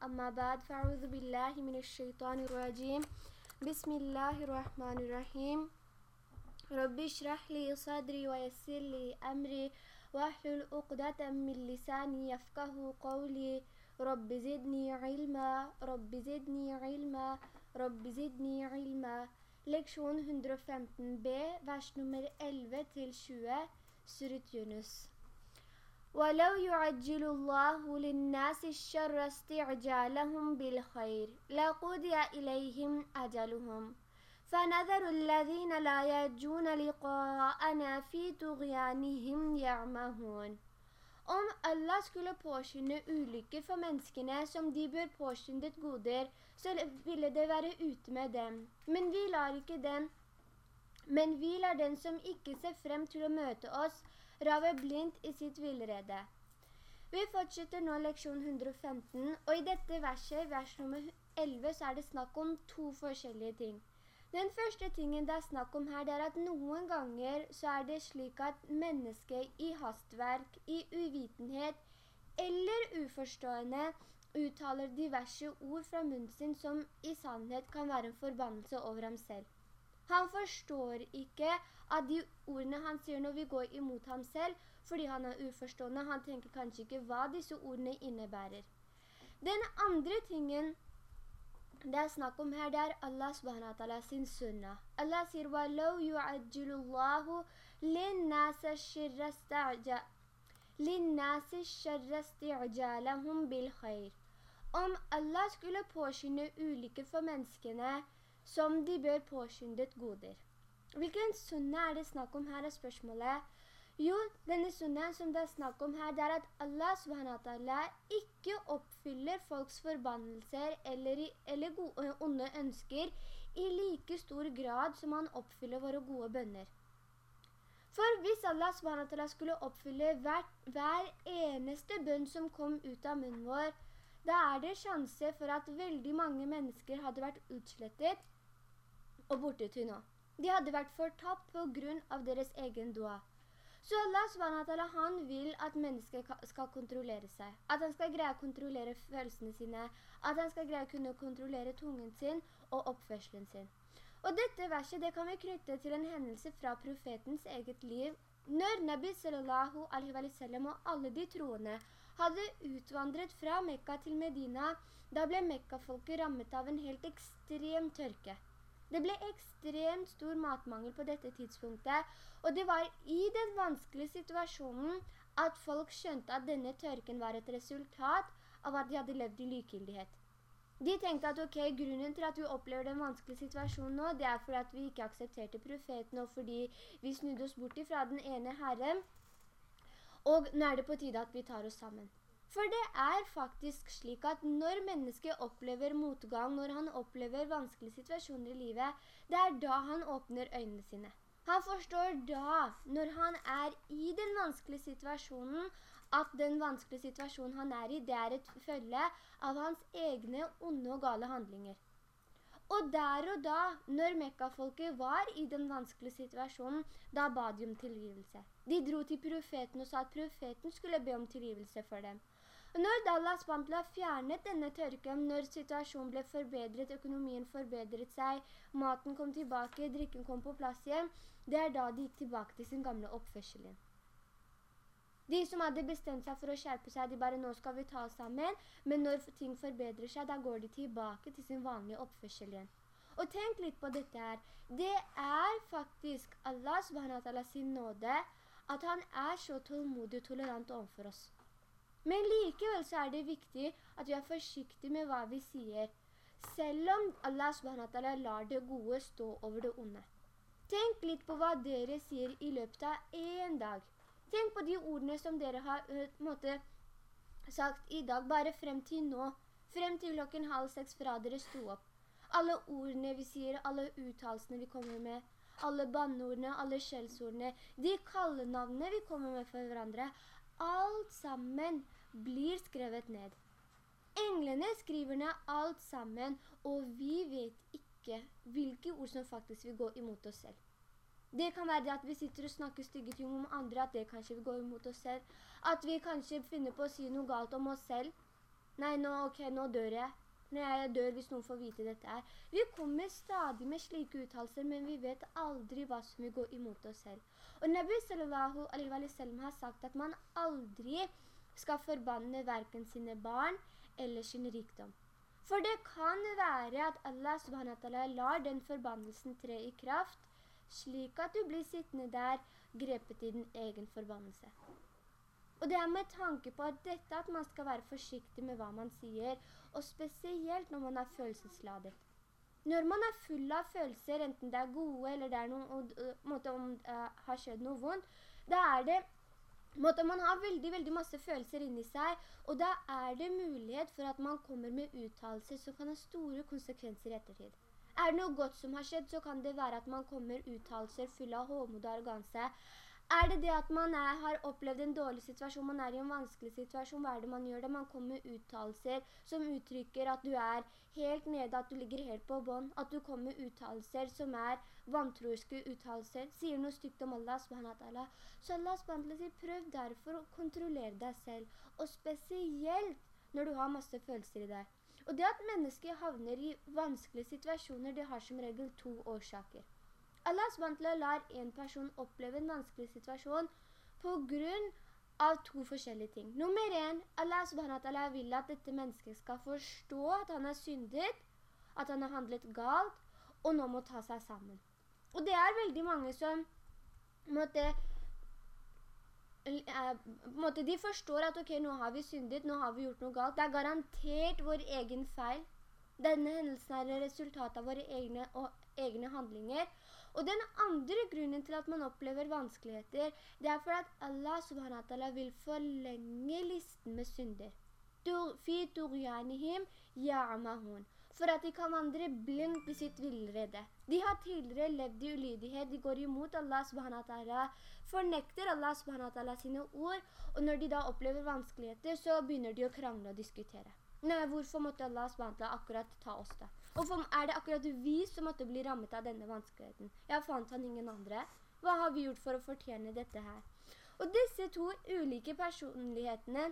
أما بعد فأعوذ بالله من الشيطان الرجيم. بسم الله الرحمن الرحيم. رب اشرح لي صدري ويسر لي أمري. واحلل عقدة من لساني يفقه قولي. رب زدني علما. رب زدني علما. رب زدني علما. Leksjon 115b, vers nummer 11 til 20, Surat Yunus. ولو يعجل الله للناس الشر استعجالهم بالخير لقضي إليهم أجلهم فنذر الذين لا يرجون لقاءنا في طغيانهم يعمهون Om Allah skulle påskynde ulykker for menneskene som de bør påskyndet goder, så ville det være ute med dem. Men vi lar ikke den. Men vi lar den som ikke ser frem til å møte oss, rave blindt i sitt villrede. Vi fortsetter nå leksjon 115, og i dette verset, vers nummer 11, så er det snakk om to forskjellige ting. Den første tingen det er snakk om her, det er at noen ganger så er det slik at mennesket i hastverk, i uvitenhet eller uforstående uttaler diverse ord fra munnen sin som i sannhet kan være en forbannelse over ham selv. Han forstår ikke at de ordene han sier når vi går imot ham selv, fordi han er uforstående, han tenker kanskje ikke hva disse ordene innebærer. Den andre tingen det er snakk om her, det er Allah subhanahu sin sunnah. Allah sier «Walau yu'ajjilu Allahu linnasa shirra sta'ja linnasi shirra. Om Allah skulle påskynde ulykke for menneskene, som de bør påskyndet goder. Hvilken sunne er det snakk om her, er spørsmålet. Jo, denne sunnen som det er snakk om her, det er at Allah SWT ikke oppfyller folks forbannelser eller, eller gode, onde ønsker i like stor grad som han oppfyller våre gode bønner. For hvis Allah SWT skulle oppfylle hver, hver eneste bønn som kom ut av munnen vår, da er det sjanse for at veldig mange mennesker hadde vært utslettet og borte til nå. De hadde vært fortapt på grunn av deres egen dua. Så Allah SWT, han vil at mennesket skal kontrollere seg. At han skal greie å kontrollere følelsene sine. At han skal greie å kunne kontrollere tungen sin og oppførselen sin. Og dette verset det kan vi knytte til en hendelse fra profetens eget liv. Når Nabi sallallahu alaihi wa sallam og alle de troende hadde utvandret fra Mekka til Medina, da ble Mekka-folket rammet av en helt ekstrem tørke. Det ble ekstremt stor matmangel på dette tidspunktet, og det var i den vanskelige situasjonen at folk skjønte at denne tørken var et resultat av at de hadde levd i likegyldighet. De tenkte at ok, grunnen til at vi opplever den vanskelige situasjonen nå, det er fordi at vi ikke aksepterte profeten, og fordi vi snudde oss bort fra den ene herren, og nå er det på tide at vi tar oss sammen. For det er faktisk slik at når mennesket opplever motgang, når han opplever vanskelige situasjoner i livet, det er da han åpner øynene sine. Han forstår da, når han er i den vanskelige situasjonen, at den vanskelige situasjonen han er i, det er et følge av hans egne onde og gale handlinger. Og der og da, når Mekka-folket var i den vanskelige situasjonen, da ba de om tilgivelse. De dro til profeten og sa at profeten skulle be om tilgivelse for dem. Når Allah SWT fjernet denne tørken, når situasjonen ble forbedret, økonomien forbedret seg, maten kom tilbake, drikken kom på plass igjen, det er da de gikk tilbake til sin gamle oppførsel igjen. De som hadde bestemt seg for å skjerpe seg, de bare nå skal vi ta sammen, men når ting forbedrer seg, da går de tilbake til sin vanlige oppførsel igjen. Og tenk litt på dette her. Det er faktisk Allah subhanahu sin nåde at han er så tålmodig og tolerant overfor oss. Men likevel så er det viktig at vi er forsiktige med hva vi sier, selv om Allah SWT lar det gode stå over det onde. Tenk litt på hva dere sier i løpet av en dag. Tenk på de ordene som dere har måte, sagt i dag, bare frem til nå, frem til klokken halv seks fra dere sto opp. Alle ordene vi sier, alle uttalsene vi kommer med, alle banneordene, alle skjellsordene, de kallenavnene vi kommer med for hverandre, alt sammen blir skrevet ned. Englene skriver ned alt sammen, og vi vet ikke hvilke ord som faktisk vil gå imot oss selv. Det kan være det at vi sitter og snakker stygge ting om andre, at det kanskje vil gå imot oss selv. At vi kanskje finner på å si noe galt om oss selv. Nei, nå, ok, nå dør jeg. Når jeg dør hvis noen får vite dette her. Vi kommer stadig med slike uttalelser, men vi vet aldri hva som vil gå imot oss selv. Og Nabi sallallahu alaihi wa sallam har sagt at man aldri skal forbanne hverken sine barn eller sin rikdom. For det kan være at Allah subhanahu lar den forbannelsen tre i kraft, slik at du blir sittende der grepet i din egen forbannelse. Og det er med tanke på at dette at man skal være forsiktig med hva man sier, og spesielt når man er følelsesladet. Når man er full av følelser, enten det er gode eller det er noen, uh, måte, om det uh, har skjedd noe vondt, da er det måte, man har veldig, veldig masse følelser inni seg, og da er det mulighet for at man kommer med uttalelser som kan ha store konsekvenser i ettertid. Er det noe godt som har skjedd, så kan det være at man kommer uttalelser fulle av håmod og arroganse. Er det det at man er, har opplevd en dårlig situasjon, man er i en vanskelig situasjon, hva er det man gjør det? Man kommer med uttalelser som uttrykker at du er helt nede, at du ligger helt på bånd, at du kommer med uttalelser som er vantroiske uttalelser, sier noe stygt om Allah subhanahu Så Allah subhanahu prøv derfor å kontrollere deg selv, og spesielt når du har masse følelser i deg. Og det at mennesker havner i vanskelige situasjoner, det har som regel to årsaker. Allah SWT lar en person oppleve en vanskelig situasjon på grunn av to forskjellige ting. Nummer en, Allah SWT vil at dette mennesket skal forstå at han har syndet, at han har handlet galt, og nå må ta seg sammen. Og det er veldig mange som måtte, eh, måtte de forstår at ok, nå har vi syndet, nå har vi gjort noe galt. Det er garantert vår egen feil. Denne hendelsen er resultat av våre egne, egne handlinger. Og den andre grunnen til at man opplever vanskeligheter, det er for at Allah subhanahu vil forlenge listen med synder. For at de kan vandre blindt i sitt villrede. De har tidligere levd i ulydighet, de går imot Allah subhanahu fornekter Allah subhanahu sine ord, og når de da opplever vanskeligheter, så begynner de å krangle og diskutere. Nei, hvorfor måtte Allah SWT akkurat ta oss da? Hvorfor er det akkurat vi som måtte bli rammet av denne vanskeligheten? Jeg fant han ingen andre. Hva har vi gjort for å fortjene dette her? Og disse to ulike personlighetene,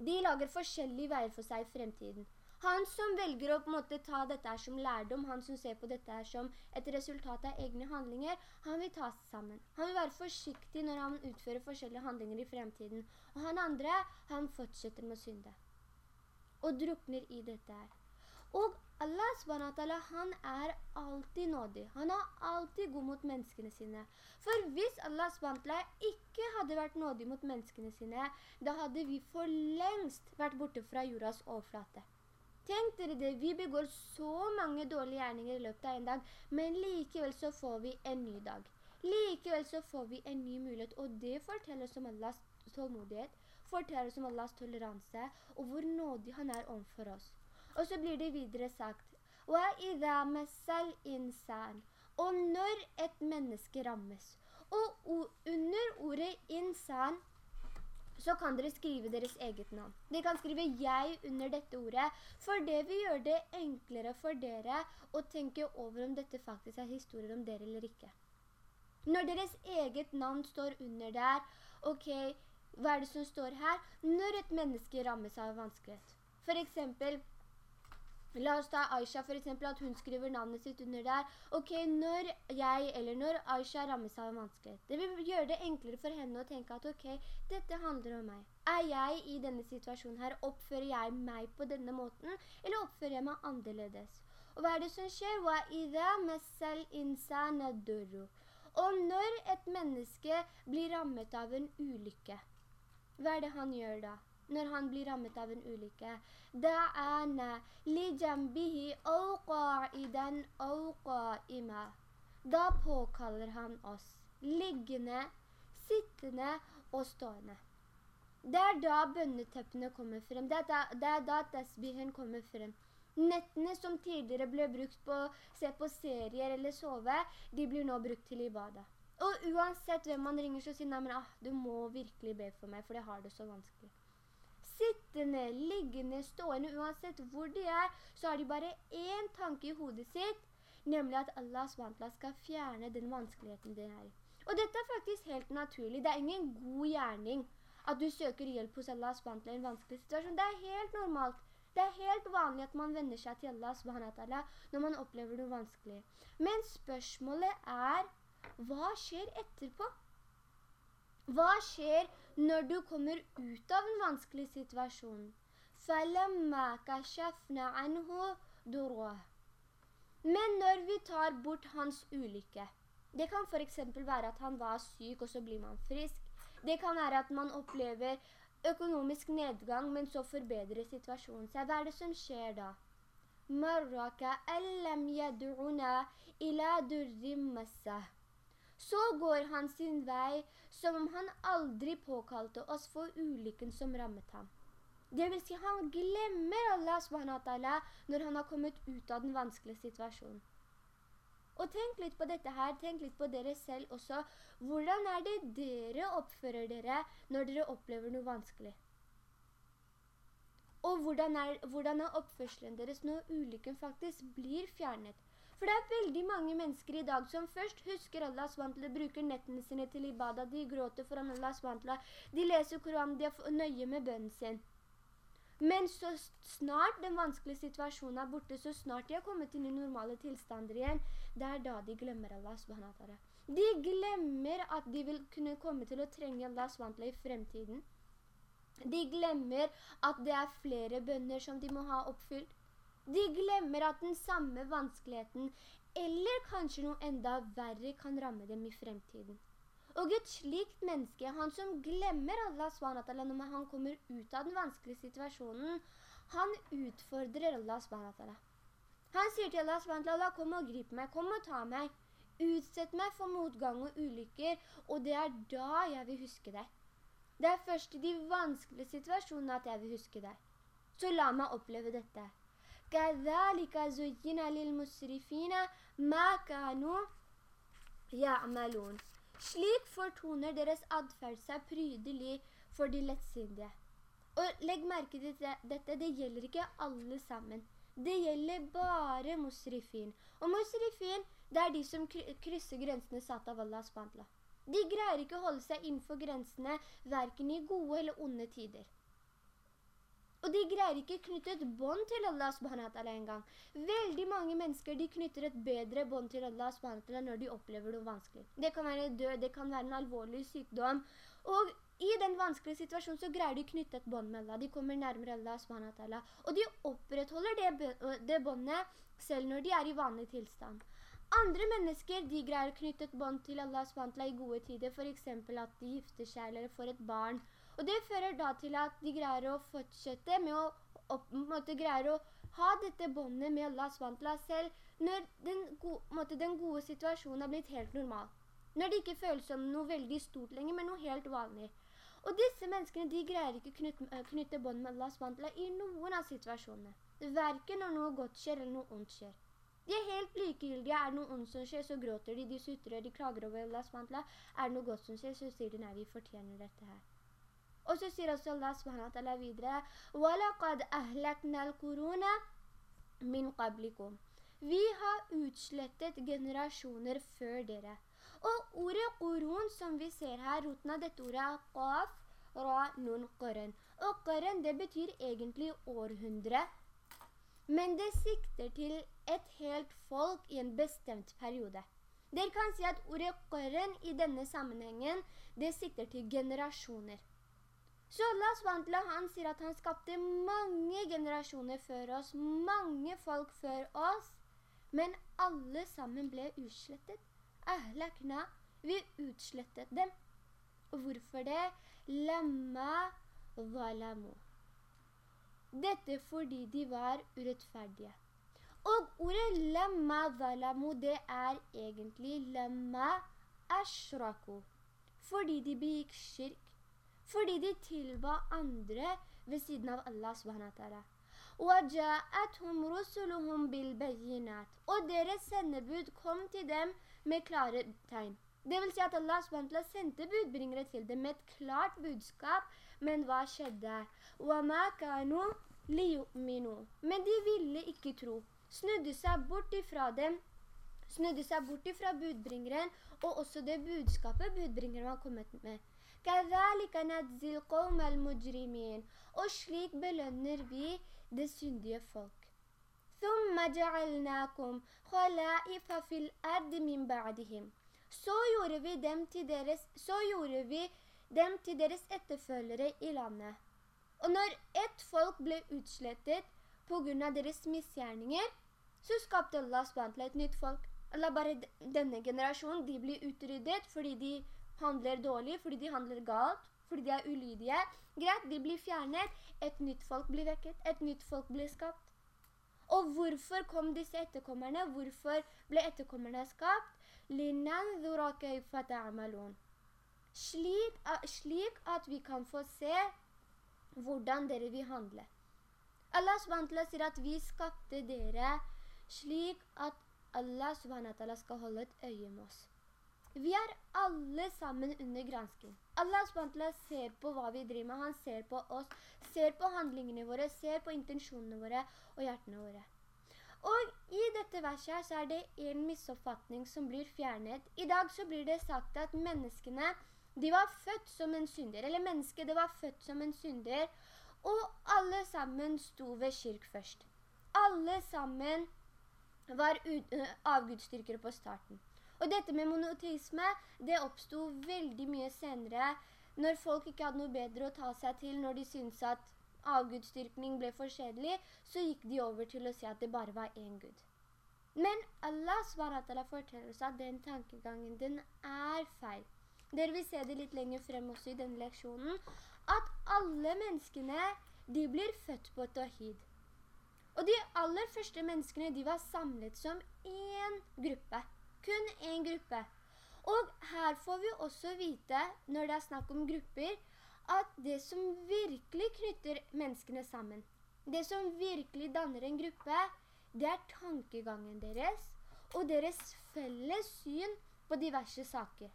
de lager forskjellige veier for seg i fremtiden. Han som velger å på en måte ta dette som lærdom, han som ser på dette som et resultat av egne handlinger, han vil ta seg sammen. Han vil være forsiktig når han utfører forskjellige handlinger i fremtiden. Og han andre, han fortsetter med synde og drukner i dette her. Og Allah SWT, han er alltid nådig. Han er alltid god mot menneskene sine. For hvis Allah SWT ikke hadde vært nådig mot menneskene sine, da hadde vi for lengst vært borte fra jordas overflate. Tenk dere det, vi begår så mange dårlige gjerninger i løpet av en dag, men likevel så får vi en ny dag. Likevel så får vi en ny mulighet, og det forteller oss om Allahs tålmodighet, forteller oss om Allahs toleranse, og hvor nådig han er omfor oss. Og så blir det videre sagt, og når et menneske rammes, og under ordet insan, så kan dere skrive deres eget navn. Dere kan skrive jeg under dette ordet, for det vil gjøre det enklere for dere å tenke over om dette faktisk er historier om dere eller ikke. Når deres eget navn står under der, ok, hva er det som står her? Når et menneske rammes av vanskelighet. For eksempel, la oss ta Aisha for eksempel, at hun skriver navnet sitt under der. Ok, når jeg eller når Aisha rammes av vanskelighet. Det vil gjøre det enklere for henne å tenke at ok, dette handler om meg. Er jeg i denne situasjonen her? Oppfører jeg meg på denne måten? Eller oppfører jeg meg annerledes? Og hva er det som skjer? وَإِذَا مَسَّ الْإِنسَانَ دُرُّ Og når et menneske blir rammet av en ulykke, hva er det han gjør da? Når han blir rammet av en ulykke. Da'ana li jambihi au qa'idan. Da påkaller han oss liggende, sittende og stående. Det er da bønneteppene kommer frem. Det er da, det er da tasbihen kommer frem. Nettene som tidligere ble brukt på å se på serier eller sove, de blir nå brukt til ibada. Og uansett hvem man ringer, så sier men ah, du må virkelig be for meg, for jeg har det så vanskelig. Sittende, liggende, stående, uansett hvor de er, så har de bare en tanke i hodet sitt, nemlig at Allah SWT skal fjerne den vanskeligheten de er. Og dette er faktisk helt naturlig. Det er ingen god gjerning at du søker hjelp hos Allah SWT i en vanskelig situasjon. Det er helt normalt. Det er helt vanlig at man vender seg til Allah SWT når man opplever noe vanskelig. Men spørsmålet er, hva skjer etterpå? Hva skjer når du kommer ut av en vanskelig situasjon? فَلَمَّا كَشَفْنَا عَنْهُ دُرُوهُ Men når vi tar bort hans ulykke, det kan for eksempel være at han var syk, og så blir man frisk. Det kan være at man opplever økonomisk nedgang, men så forbedrer situasjonen seg. Hva er det som skjer da? Marraka allam yad'una ila durrimmassa. så går han sin vei som om han aldri påkalte oss for ulykken som rammet ham. Det vil si, han glemmer Allah SWT når han har kommet ut av den vanskelige situasjonen. Og tenk litt på dette her, tenk litt på dere selv også. Hvordan er det dere oppfører dere når dere opplever noe vanskelig? Og hvordan er, hvordan er oppførselen deres når ulykken faktisk blir fjernet? For det er veldig mange mennesker i dag som først husker Allah SWT, bruker nettene sine til ibadah, de gråter foran Allah SWT, de leser Koran, de er nøye med bønnen sin. Men så snart den vanskelige situasjonen er borte, så snart de har kommet inn i normale tilstander igjen, det er da de glemmer Allah SWT. De glemmer at de vil kunne komme til å trenge Allah SWT i fremtiden. De glemmer at det er flere bønner som de må ha oppfylt. De glemmer at den samme vanskeligheten, eller kanskje noe enda verre, kan ramme dem i fremtiden. Og et slikt menneske, han som glemmer Allah SWT når han kommer ut av den vanskelige situasjonen, han utfordrer Allah SWT. Han sier til Allah SWT, Allah kom og grip meg, kom og ta meg, utsett meg for motgang og ulykker, og det er da jeg vil huske deg. Det er først i de vanskelige situasjonene at jeg vil huske deg. Så la meg oppleve dette. كذلك زين للمسرفين ما كانوا يعملون Slik fortoner deres adferd seg prydelig for de lettsindige. Og legg merke til dette, det gjelder ikke alle sammen. Det gjelder bare musrifin. Og musrifin, det er de som krysser grensene satt av Allahs spantla. De greier ikke å holde seg innenfor grensene, hverken i gode eller onde tider. Og de greier ikke knytte et bånd til Allah subhanahu en gang. Veldig mange mennesker de knytter et bedre bånd til Allah subhanahu når de opplever noe vanskelig. Det kan være død, det kan være en alvorlig sykdom. Og i den vanskelige situasjonen så greier de å knytte et bånd med Allah. De kommer nærmere Allah subhanahu Og de opprettholder det, det båndet selv når de er i vanlig tilstand. Andre mennesker, de greier å knytte et bånd til Allah subhanahu i gode tider. For eksempel at de gifter seg eller får et barn. Og det fører da til at de greier å fortsette med å, opp, måte, greier å ha dette båndet med Allah SWT selv når den, go, måte, den gode situasjonen har blitt helt normal. Når det ikke føles som noe veldig stort lenger, men noe helt vanlig. Og disse menneskene, de greier ikke knytte, knytte bånd med Allah SWT i noen av situasjonene. Hverken når noe godt skjer eller noe ondt skjer. De er helt likegyldige. Er det noe ondt som skjer, så gråter de, de sutrer, de klager over Allah SWT. Er det noe godt som skjer, så sier de, nei, vi fortjener dette her. Og så sier også Allah subhanahu videre وَلَقَدْ أَهْلَكْنَا الْقُرُونَ مِنْ قَبْلِكُمْ Vi har utslettet generasjoner før dere. Og ordet qurun som vi ser her, roten av dette ordet er qaf, ra, nun, qaren. Og qaren det betyr egentlig århundre. Men det sikter til et helt folk i en bestemt periode. Dere kan si at ordet qaren i denne sammenhengen, det sikter til generasjoner. Allah SWT, han sier at han skapte mange generasjoner før oss, mange folk før oss, men alle sammen ble utslettet. Ahlakna, vi utslettet dem. Hvorfor det? Lamma valamu. Dette fordi de var urettferdige. Og ordet lamma valamu, det er egentlig lamma ashraku. Fordi de begikk kirk fordi de tilba andre ved siden av Allah subhanahu Og deres sendebud kom til dem med klare tegn. Det vil si at Allah SWT sendte budbringere til dem med et klart budskap, men hva skjedde? Men de ville ikke tro, snudde seg bort ifra dem, snudde seg bort ifra budbringeren, og også det budskapet budbringeren var kommet med. Kazalike nadzil qawmel mujrimin. Og slik belønner vi det syndige folk. Thumma ja'alnakum khalaifa fil ard min ba'dihim. Så gjorde vi dem til deres, så gjorde vi dem til deres etterfølgere i landet. Og når ett folk ble utslettet på grunn av deres misgjerninger, så skapte Allah til et nytt folk. Allah bare denne generasjonen, de blir utryddet fordi de handler dårlig, fordi de handler galt, fordi de er ulydige. Greit, de blir fjernet. Et nytt folk blir vekket. Et nytt folk blir skapt. Og hvorfor kom disse etterkommerne? Hvorfor ble etterkommerne skapt? Slik, slik at vi kan få se hvordan dere vil handle. Allah SWT sier at vi skapte dere slik at Allah SWT skal holde et øye med oss. Vi er alle sammen under gransking. Allah SWT ser på hva vi driver med. Han ser på oss, ser på handlingene våre, ser på intensjonene våre og hjertene våre. Og i dette verset så er det en misoppfatning som blir fjernet. I dag så blir det sagt at menneskene, de var født som en synder, eller mennesket det var født som en synder, og alle sammen sto ved kirk først. Alle sammen var avgudstyrkere på starten. Og dette med monoteisme, det oppstod veldig mye senere, når folk ikke hadde noe bedre å ta seg til, når de syntes at avgudstyrkning ble for kjedelig, så gikk de over til å si at det bare var en Gud. Men Allah SWT forteller oss at den tankegangen, den er feil. Dere vil se det litt lenger frem også i denne leksjonen, at alle menneskene, de blir født på Tawhid. Og de aller første menneskene, de var samlet som en gruppe. Kun en gruppe. Og her får vi også vite, når det er snakk om grupper, at det som virkelig knytter menneskene sammen, det som virkelig danner en gruppe, det er tankegangen deres, og deres felles syn på diverse saker.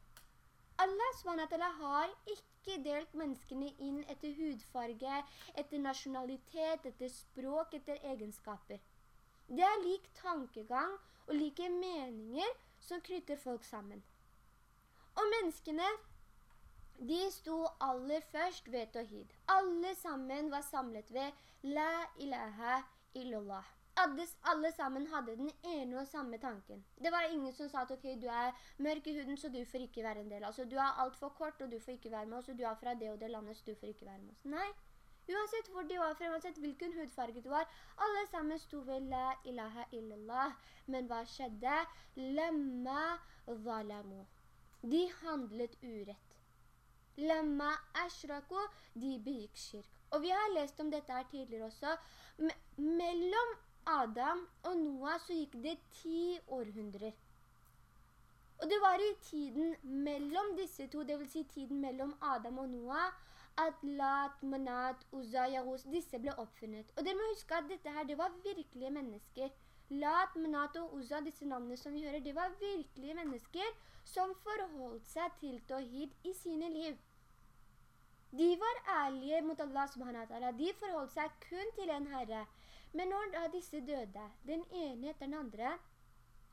Allah SWT har ikke delt menneskene inn etter hudfarge, etter nasjonalitet, etter språk, etter egenskaper. Det er lik tankegang og like meninger som knytter folk sammen. Og menneskene, de sto aller først ved Tawhid. Alle sammen var samlet ved La ilaha illallah alle sammen hadde den ene og samme tanken. Det var ingen som sa at ok, du er mørk i huden, så du får ikke være en del. Altså, du er alt for kort, og du får ikke være med oss, og du er fra det og det landet, så du får ikke være med oss. Nei, uansett hvor de var fra, uansett hvilken hudfarge du var, alle sammen sto ved la ilaha illallah. Men hva skjedde? Lemma zalamu. De handlet urett. Lemma ashraku, de begikk kirk. Og vi har lest om dette her tidligere også. Me mellom Adam og Noah så gikk det ti århundrer. Og det var i tiden mellom disse to, det vil si tiden mellom Adam og Noah, at Lat, Manat, Uzza, Yahus, disse ble oppfunnet. Og dere må huske at dette her, det var virkelige mennesker. Lat, Manat og Uzza, disse navnene som vi hører, det var virkelige mennesker som forholdt seg til Tawhid i sine liv. De var ærlige mot Allah subhanahu wa ta'ala. De forholdt seg kun til en herre. Men når disse døde, den ene etter den andre,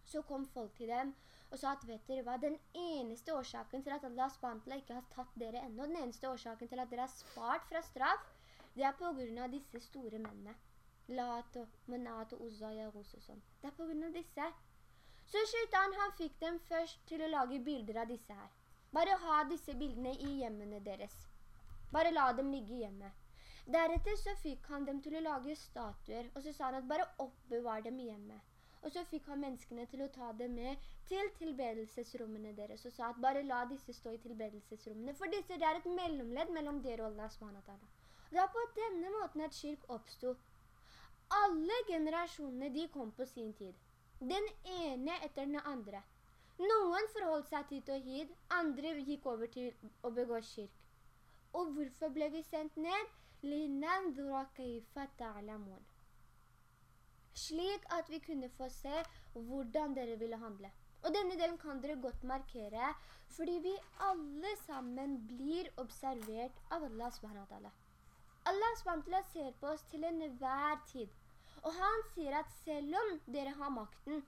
så kom folk til dem og sa at vet dere hva, den eneste årsaken til at Allah SWT ikke har tatt dere enda, den eneste årsaken til at dere har spart fra straff, det er på grunn av disse store mennene. Lat og Manat og Uzza og og sånn. Det er på grunn av disse. Så Shaitan han fikk dem først til å lage bilder av disse her. Bare ha disse bildene i hjemmene deres. Bare la dem ligge hjemme. Deretter så fikk han dem til å lage statuer, og så sa han at bare oppbevar dem hjemme. Og så fikk han menneskene til å ta dem med til tilbedelsesrommene deres, og sa at bare la disse stå i tilbedelsesrommene, for disse det er et mellomledd mellom dere og Allah SWT. Det var på denne måten at kirk oppstod. Alle generasjonene de kom på sin tid. Den ene etter den andre. Noen forholdt seg til Tawhid, andre gikk over til å begå kirk. Og hvorfor ble vi sendt ned? لِنَنْظُرَ كَيْفَ تَعْلَمُونَ slik at vi kunne få se hvordan dere ville handle. Og denne delen kan dere godt markere, fordi vi alle sammen blir observert av Allah SWT. Allah SWT ser på oss til enhver tid. Og han sier at selv om dere har makten,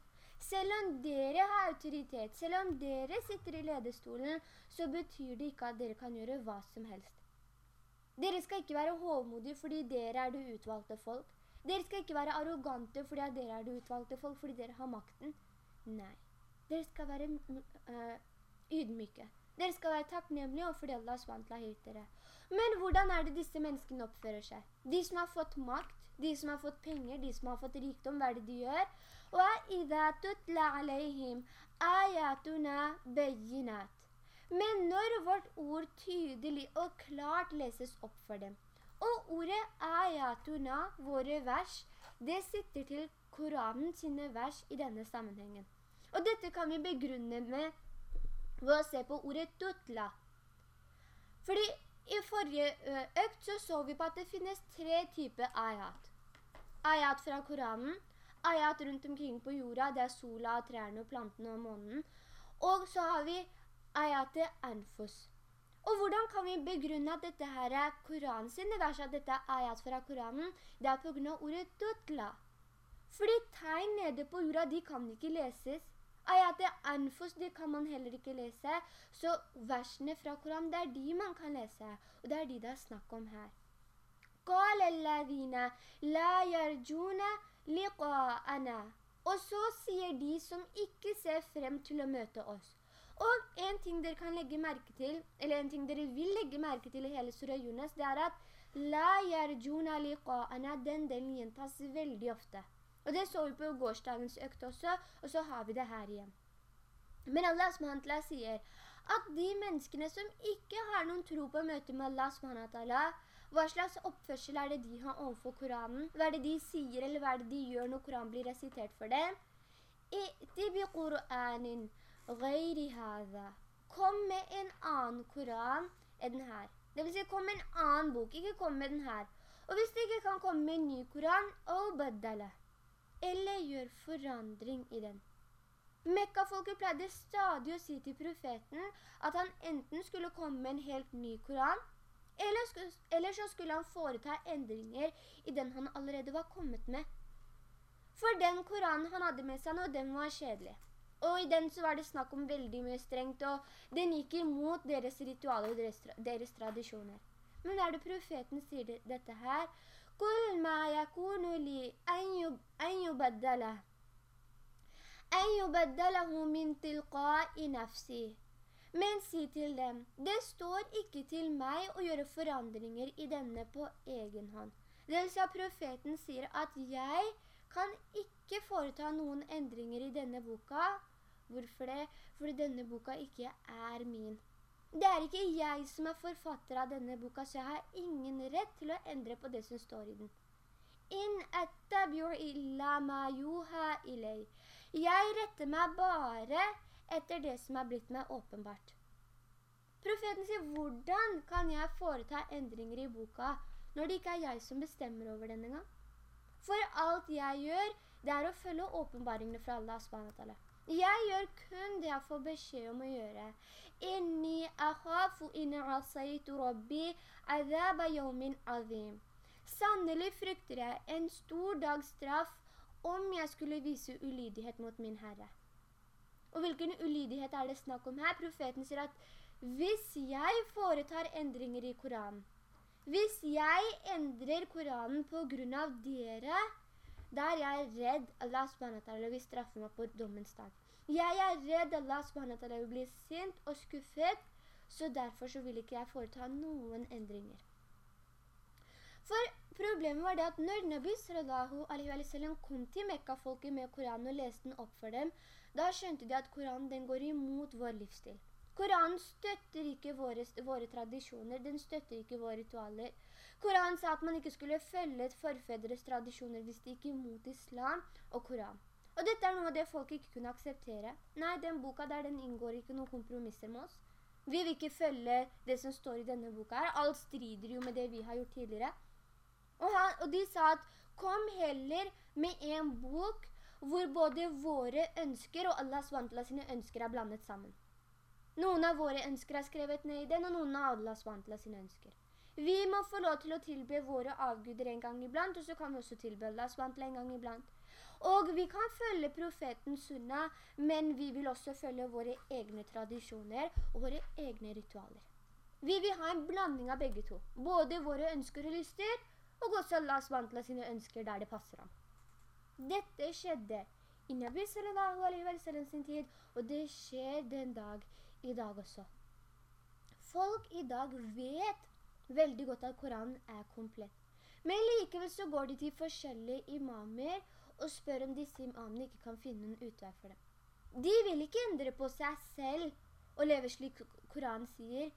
Selv om dere har autoritet, selv om dere sitter i ledestolen, så betyr det ikke at dere kan gjøre hva som helst. Dere skal ikke være hovmodige fordi dere er det utvalgte folk. Dere skal ikke være arrogante fordi dere er det utvalgte folk, fordi dere har makten. Nei. Dere skal være uh, ydmyke. Dere skal være takknemlige og fordi Allah SWT har dere. Men hvordan er det disse menneskene oppfører seg? De som har fått makt, de som har fått penger, de som har fått rikdom, hva er det de gjør? Men når vårt ord tydelig og klart leses opp for dem, og ordet ayatuna, våre vers, det sitter til Koranen sine vers i denne sammenhengen. Og dette kan vi begrunne med ved å se på ordet tutla. Fordi i forrige økt så så vi på at det finnes tre typer ayat. Ayat fra Koranen, ayat rundt omkring på jorda, det er sola, trærne, plantene og månen. Og så har vi ayatet anfus. Og hvordan kan vi begrunne at dette her er Koran sine vers, at dette er ayat fra Koranen? Det er på grunn av ordet tutla. Fordi tegn nede på jorda, de kan ikke leses. Ayatet anfus, de kan man heller ikke lese. Så versene fra Koran, det er de man kan lese. Og det er de det er snakk om her. قال الذين لا يرجون liqa'ana. Og så sier de som ikke ser frem til å møte oss. Og en ting dere kan legge merke til, eller en ting dere vil legge merke til i hele Surah Yunus, det er at La yarjuna liqa'ana, den delen gjentas veldig ofte. Og det så vi på gårsdagens økt også, og så har vi det her igjen. Men Allah SWT sier at de menneskene som ikke har noen tro på møte med Allah SWT, hva slags oppførsel er det de har overfor Koranen? Hva er det de sier, eller hva er det de gjør når Koranen blir resitert for dem? I'ti bi Qur'anin ghairi hadha. Kom med en annen Koran enn den her. Det vil si, kom med en annen bok, ikke kom med den her. Og hvis du ikke kan komme med en ny Koran, «Obadala», Eller gjør forandring i den. Mekka-folket pleide stadig å si til profeten at han enten skulle komme med en helt ny Koran, eller, eller så skulle han foreta endringer i den han allerede var kommet med. For den Koranen han hadde med seg nå, den var kjedelig. Og i den så var det snakk om veldig mye strengt, og den gikk imot deres ritualer og deres, deres tradisjoner. Men er det profeten sier det, dette her? «Kul ma yakunu li an yubaddala». «An yubaddalahu min tilqa'i nafsi». Men si til dem, det står ikke til meg å gjøre forandringer i denne på egen hånd. Det vil profeten sier at jeg kan ikke foreta noen endringer i denne boka. Hvorfor det? Fordi denne boka ikke er min. Det er ikke jeg som er forfatter av denne boka, så jeg har ingen rett til å endre på det som står i den. In attabi'u illa ma yuha ilay. Jeg retter meg bare etter det som er blitt meg åpenbart. Profeten sier, hvordan kan jeg foreta endringer i boka når det ikke er jeg som bestemmer over denne gang? For alt jeg gjør, det er å følge åpenbaringene fra Allah SWT. Jeg gjør kun det jeg får beskjed om å gjøre. Inni akhafu inni asaitu rabbi azaba yawmin azim. Sannelig frykter jeg en stor dags straff om jeg skulle vise ulydighet mot min Herre. Og hvilken ulydighet er det snakk om her? Profeten sier at hvis jeg foretar endringer i Koranen, hvis jeg endrer Koranen på grunn av dere, da er jeg redd Allah SWT vil straffe meg på dommens dag. Jeg er redd Allah SWT vil bli sint og skuffet, så derfor så vil ikke jeg foreta noen endringer. For problemet var det at når Nabi sallallahu alaihi wa sallam kom til Mekka-folket med Koranen og leste den opp for dem, da skjønte de at Koranen den går imot vår livsstil. Koranen støtter ikke våre, våre tradisjoner, den støtter ikke våre ritualer. Koranen sa at man ikke skulle følge et forfedres tradisjoner hvis de gikk imot islam og Koran. Og dette er noe av det folk ikke kunne akseptere. Nei, den boka der, den inngår ikke noen kompromisser med oss. Vi vil ikke følge det som står i denne boka her. Alt strider jo med det vi har gjort tidligere. Og, han, og de sa at kom heller med en bok hvor både våre ønsker og Allahs vantla sine ønsker er blandet sammen. Noen av våre ønsker er skrevet ned i den, og noen av Allahs vantla sine ønsker. Vi må få lov til å tilbe våre avguder en gang iblant, og så kan vi også tilbe Allah SWT en gang iblant. Og vi kan følge profeten sunna, men vi vil også følge våre egne tradisjoner og våre egne ritualer. Vi vil ha en blanding av begge to. Både våre ønsker og lyster, og også Allah SWT sine ønsker der det passer ham. Dette skjedde i Nabi sallallahu alaihi wa sallam sin tid, og det skjer den dag i dag også. Folk i dag vet veldig godt at Koranen er komplett. Men likevel så går de til forskjellige imamer og spør om disse imamene ikke kan finne en utvei for dem. De vil ikke endre på seg selv og leve slik Koranen sier.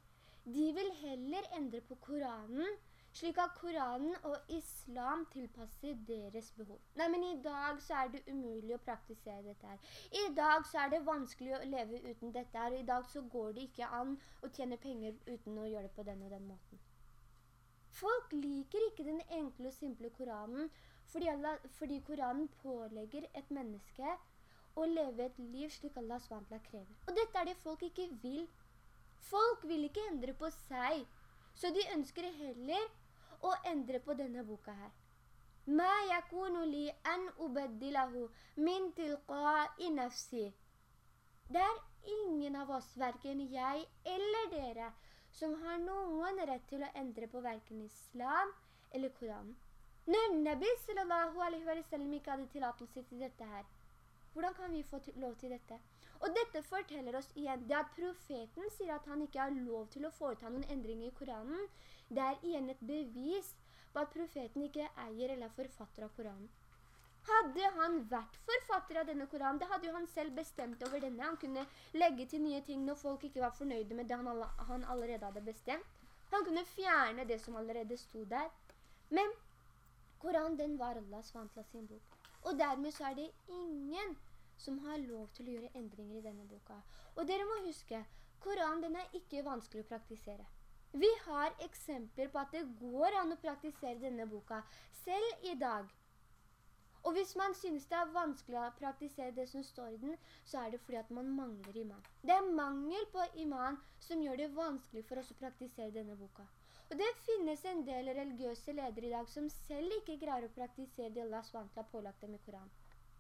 De vil heller endre på Koranen slik at Koranen og islam tilpasser deres behov. Nei, men i dag så er det umulig å praktisere dette her. I dag så er det vanskelig å leve uten dette her, i dag så går det ikke an å tjene penger uten å gjøre det på den og den måten. Folk liker ikke den enkle og simple Koranen, fordi, Allah, fordi Koranen pålegger et menneske å leve et liv slik Allah SWT krever. Og dette er det folk ikke vil. Folk vil ikke endre på seg, så de ønsker heller å endre på denne boka her. Ma yakunu li an ubaddilahu min tilqa'i nafsi. Det er ingen av oss, hverken jeg eller dere, som har noen rett til å endre på hverken islam eller Koranen. Når Nabi sallallahu alaihi wa sallam ikke hadde tillatelse til dette her, hvordan kan vi få lov til dette? Og dette forteller oss igjen det at profeten sier at han ikke har lov til å foreta noen endringer i Koranen. Det er igjen et bevis på at profeten ikke eier eller er forfatter av Koranen. Hadde han vært forfatter av denne Koranen, det hadde jo han selv bestemt over denne. Han kunne legge til nye ting når folk ikke var fornøyde med det han, han allerede hadde bestemt. Han kunne fjerne det som allerede stod der. Men Koranen, den var Allahs vantla sin bok. Og dermed så er det ingen som har lov til å gjøre endringer i denne boka. Og dere må huske, Koran den er ikke vanskelig å praktisere. Vi har eksempler på at det går an å praktisere denne boka, selv i dag. Og hvis man synes det er vanskelig å praktisere det som står i den, så er det fordi at man mangler iman. Det er mangel på iman som gjør det vanskelig for oss å praktisere denne boka. Og det finnes en del religiøse ledere i dag som selv ikke greier å praktisere det Allah SWT har pålagt dem i Koran.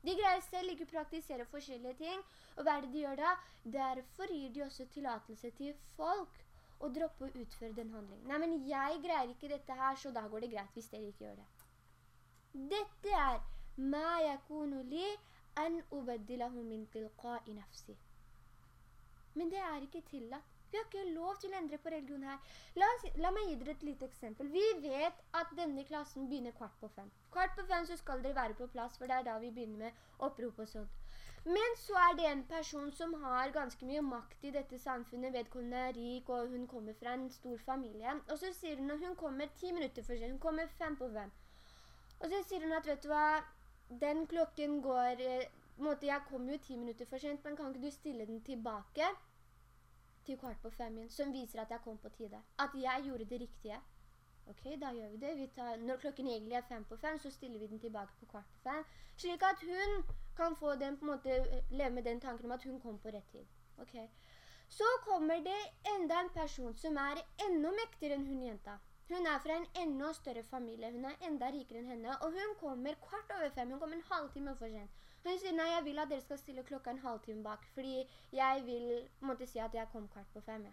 De greier selv ikke å praktisere forskjellige ting, og hva er det de gjør da? Derfor gir de også tilatelse til folk å droppe å utføre den handlingen. Nei, men jeg greier ikke dette her, så da går det greit hvis dere ikke gjør det. Dette er «Ma يكون لي أن أبدله من تلقاء نفسي Men det er ikke tillatt. Vi har ikke lov til å endre på religion her. La, la, meg gi dere et lite eksempel. Vi vet at denne klassen begynner kvart på fem. Kvart på fem så skal dere være på plass, for det er da vi begynner med opprop og sånt. Men så er det en person som har ganske mye makt i dette samfunnet, vedkommende er rik, og hun kommer fra en stor familie. Og så sier hun at hun kommer ti minutter for seg, hun kommer fem på fem. Og så sier hun at, vet du hva, den klokken går, eh, måte, jeg kommer jo ti minutter for sent, men kan ikke du stille den tilbake? til kvart på fem min, som viser at jeg kom på tide. At jeg gjorde det riktige. Ok, da gjør vi det. Vi tar, når klokken egentlig er fem på fem, så stiller vi den tilbake på kvart på fem, slik at hun kan få den, på en måte, leve med den tanken om at hun kom på rett tid. Ok. Så kommer det enda en person som er enda mektigere enn hun jenta. Hun er fra en enda større familie, hun er enda rikere enn henne, og hun kommer kvart over fem, hun kommer en halvtime for sent. Hun sier, nei, jeg vil at dere skal stille klokka en halvtime bak, fordi jeg vil måtte si at jeg kom kvart på fem.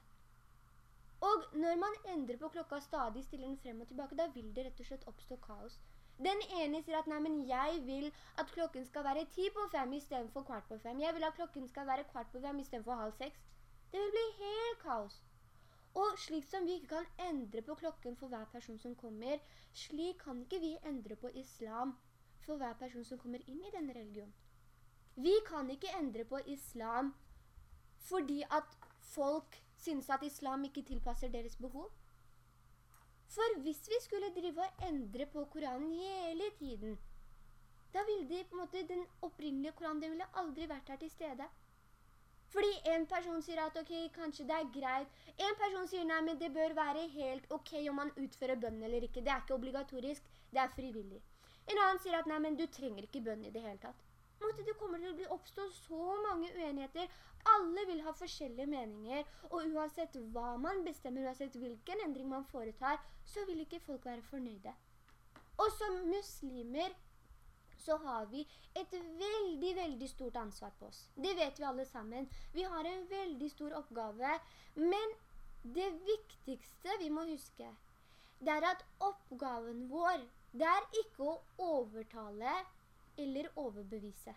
Og når man endrer på klokka stadig, stiller den frem og tilbake, da vil det rett og slett oppstå kaos. Den ene sier at nei, men jeg vil at klokken skal være ti på fem i stedet for kvart på fem. Jeg vil at klokken skal være kvart på fem i stedet for halv seks. Det vil bli helt kaos. Og slik som vi ikke kan endre på klokken for hver person som kommer, slik kan ikke vi endre på islam for hver person som kommer inn i denne religionen. Vi kan ikke endre på islam fordi at folk synes at islam ikke tilpasser deres behov. For hvis vi skulle drive og endre på Koranen hele tiden, da ville de, på en måte, den opprinnelige Koranen, den ville aldri vært her til stede. Fordi en person sier at ok, kanskje det er greit. En person sier nei, men det bør være helt ok om man utfører bønn eller ikke. Det er ikke obligatorisk, det er frivillig. En annen sier at nei, men du trenger ikke bønn i det hele tatt. Måte det kommer til å oppstå så mange uenigheter. Alle vil ha forskjellige meninger, og uansett hva man bestemmer, uansett hvilken endring man foretar, så vil ikke folk være fornøyde. Og som muslimer så har vi et veldig, veldig stort ansvar på oss. Det vet vi alle sammen. Vi har en veldig stor oppgave, men det viktigste vi må huske, det er at oppgaven vår, det er ikke å overtale eller overbevise.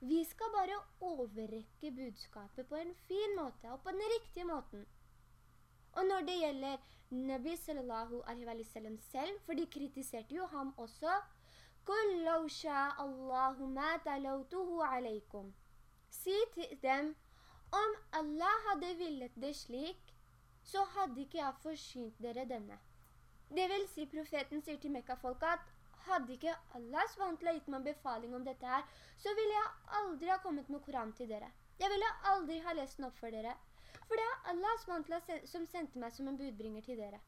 Vi skal bare overrekke budskapet på en fin måte, og på den riktige måten. Og når det gjelder Nabi sallallahu alaihi wa sallam selv, for de kritiserte jo ham også, «Kull law sha'allahu ma talawtuhu alaikum». Si til dem, om Allah hadde villet det slik, så hadde ikke jeg forsynt dere denne. Det vil si, profeten sier til Mekka-folk at hadde ikke Allah SWT gitt meg befaling om dette her, så ville jeg aldri ha kommet med Koran til dere. Jeg ville aldri ha lest den opp for dere. For det er Allah SWT som sendte meg som en budbringer til dere.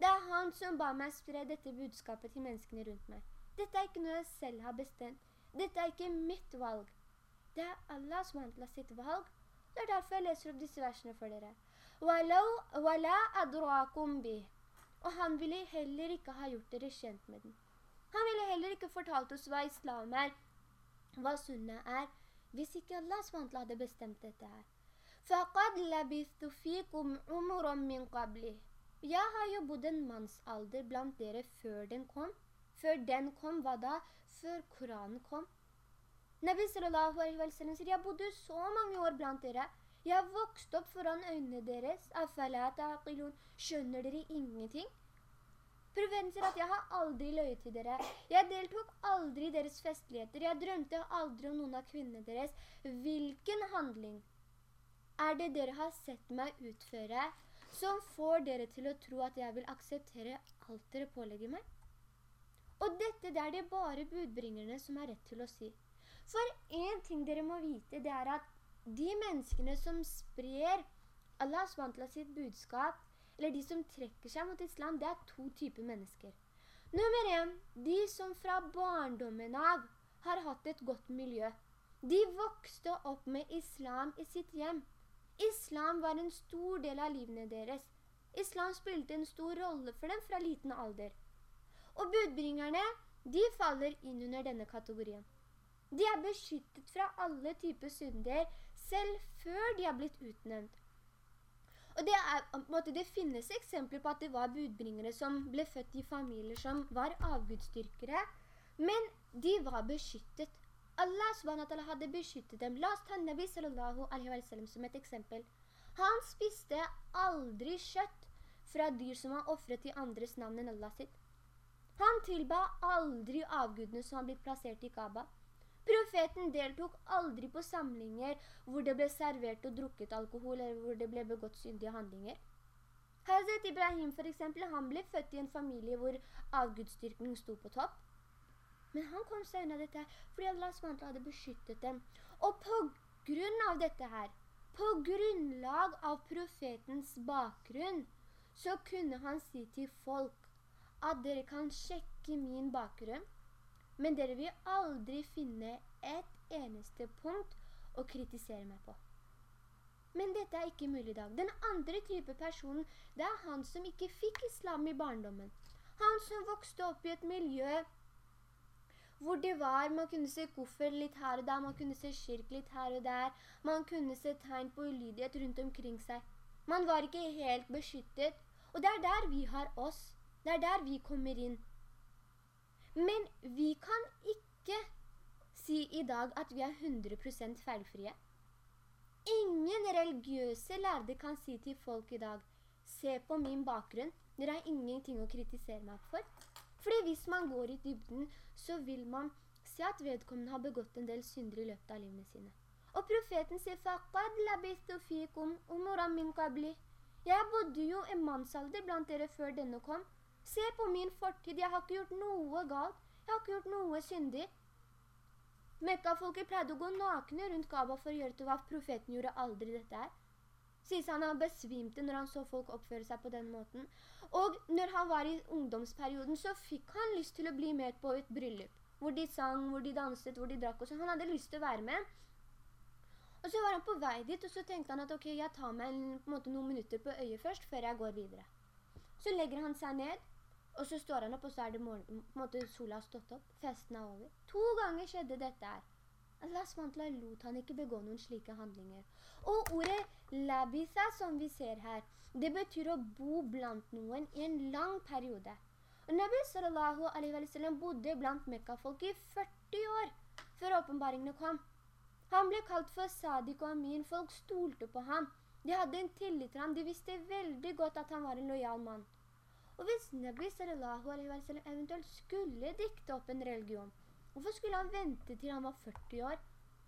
Det er han som ba meg spre dette budskapet til menneskene rundt meg. Dette er ikke noe jeg selv har bestemt. Dette er ikke mitt valg. Det er Allah SWT sitt valg. Det er derfor jeg leser opp disse versene for dere. «Wala adrakum bih». Og han ville heller ikke ha gjort dere kjent med den. Han ville heller ikke fortalt oss hva islam er, hva sunna er, hvis ikke Allah SWT hadde bestemt dette her. فَقَدْ لَبِثْتُ فِيكُمْ عُمُرًا مِنْ قَبْلِهِ Jeg har jo bodd en mannsalder blant dere før den kom. Før den kom, hva da? Før Koranen kom. Nabi sallallahu alaihi wa sallam sier, jeg bodde så mange år blant dere. Jeg vokste opp foran øynene deres. Skjønner dere ingenting? Provenser at jeg har aldri løyet til dere. Jeg deltok aldri i deres festligheter. Jeg drømte aldri om noen av kvinnene deres. Hvilken handling er det dere har sett meg utføre som får dere til å tro at jeg vil akseptere alt dere pålegger meg? Og dette det er det bare budbringerne som har rett til å si. For en ting dere må vite, det er at de menneskene som sprer Allahs vantla sitt budskap, eller de som trekker seg mot islam, det er to typer mennesker. Nummer en, de som fra barndommen av har hatt et godt miljø. De vokste opp med islam i sitt hjem. Islam var en stor del av livene deres. Islam spilte en stor rolle for dem fra liten alder. Og budbringerne, de faller inn under denne kategorien. De er beskyttet fra alle typer synder, selv før de har blitt utnevnt. Og det, er, det, finnes eksempler på at det var budbringere som ble født i familier som var avgudstyrkere, men de var beskyttet. Allah SWT hadde beskyttet dem. La oss ta Nabi sallallahu alaihi wa sallam som et eksempel. Han spiste aldri kjøtt fra dyr som var offret i andres navn enn Allah sitt. Han tilba aldri avgudene som har blitt plassert i Kaaba. Profeten deltok aldri på samlinger hvor det ble servert og drukket alkohol, eller hvor det ble begått syndige handlinger. Hazret Ibrahim for eksempel, han ble født i en familie hvor avgudstyrkning sto på topp. Men han kom seg unna dette fordi Allah SWT hadde beskyttet dem. Og på grunn av dette her, på grunnlag av profetens bakgrunn, så kunne han si til folk at dere kan sjekke min bakgrunn, men dere vil aldri finne et eneste punkt å kritisere meg på. Men dette er ikke mulig i dag. Den andre type personen, det er han som ikke fikk islam i barndommen. Han som vokste opp i et miljø hvor det var, man kunne se koffer litt her og der, man kunne se kirk litt her og der, man kunne se tegn på ulydighet rundt omkring seg. Man var ikke helt beskyttet, og det er der vi har oss. Det er der vi kommer inn. Men vi kan ikke si i dag at vi er 100% feilfrie. Ingen religiøse lærde kan si til folk i dag, se på min bakgrunn, dere har ingenting å kritisere meg for. Fordi hvis man går i dybden, så vil man se at vedkommende har begått en del synder i løpet av livene sine. Og profeten sier, «Faqad labistu fikum umuran min qabli». Jeg bodde jo en mannsalder blant dere før denne kom, Se på min fortid, jeg har ikke gjort noe galt. Jeg har ikke gjort noe syndig. Mekka-folket pleide å gå nakne rundt Kaaba for å gjøre til hva profeten gjorde aldri dette her. Sies han han besvimte når han så folk oppføre seg på den måten. Og når han var i ungdomsperioden så fikk han lyst til å bli med på et bryllup. hvor de sang, hvor de danset, hvor de drakk og sånn. Han hadde lyst til å være med. Og så var han på vei dit, og så tenkte han at ok, jeg tar meg en, måte, noen minutter på øyet først, før jeg går videre. Så legger han seg ned, og så står han opp, og så er det morgen, på en måte sola har stått opp, festen er over. To ganger skjedde dette her. Allah SWT lot han ikke begå noen slike handlinger. Og ordet labisa som vi ser her, det betyr å bo blant noen i en lang periode. Og Nabi sallallahu alaihi wa sallam bodde blant Mekka-folk i 40 år før åpenbaringene kom. Han ble kalt for Sadiq og Amin. Folk stolte på ham. De hadde en tillit til ham. De visste veldig godt at han var en lojal mann. Og hvis Nabi sallallahu alaihi wa sallam eventuelt skulle dikte opp en religion, Hvorfor skulle han vente til han var 40 år?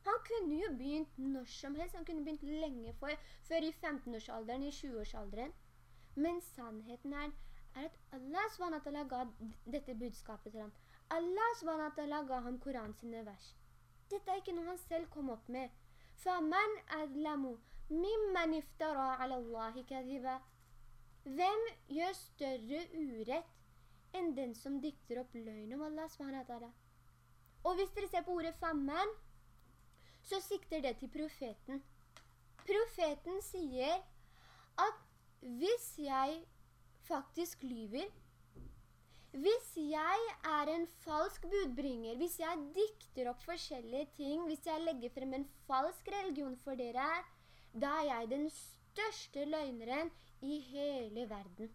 Han kunne jo begynt når som helst. Han kunne begynt lenge for, før i 15-årsalderen, i 20-årsalderen. Men sannheten er, er at Allah SWT ga dette budskapet til ham. Allah SWT ga ham Koran sine vers. Dette er ikke noe han selv kom opp med. فَمَنْ أَذْلَمُ مِمَّنْ اِفْتَرَى عَلَى اللَّهِ كَذِبًا hvem gjør større urett enn den som dikter opp løgn om Allah SWT? Og hvis dere ser på ordet fammen, så sikter det til profeten. Profeten sier at hvis jeg faktisk lyver, hvis jeg er en falsk budbringer, hvis jeg dikter opp forskjellige ting, hvis jeg legger frem en falsk religion for dere, da er jeg den største løgneren i hele verden.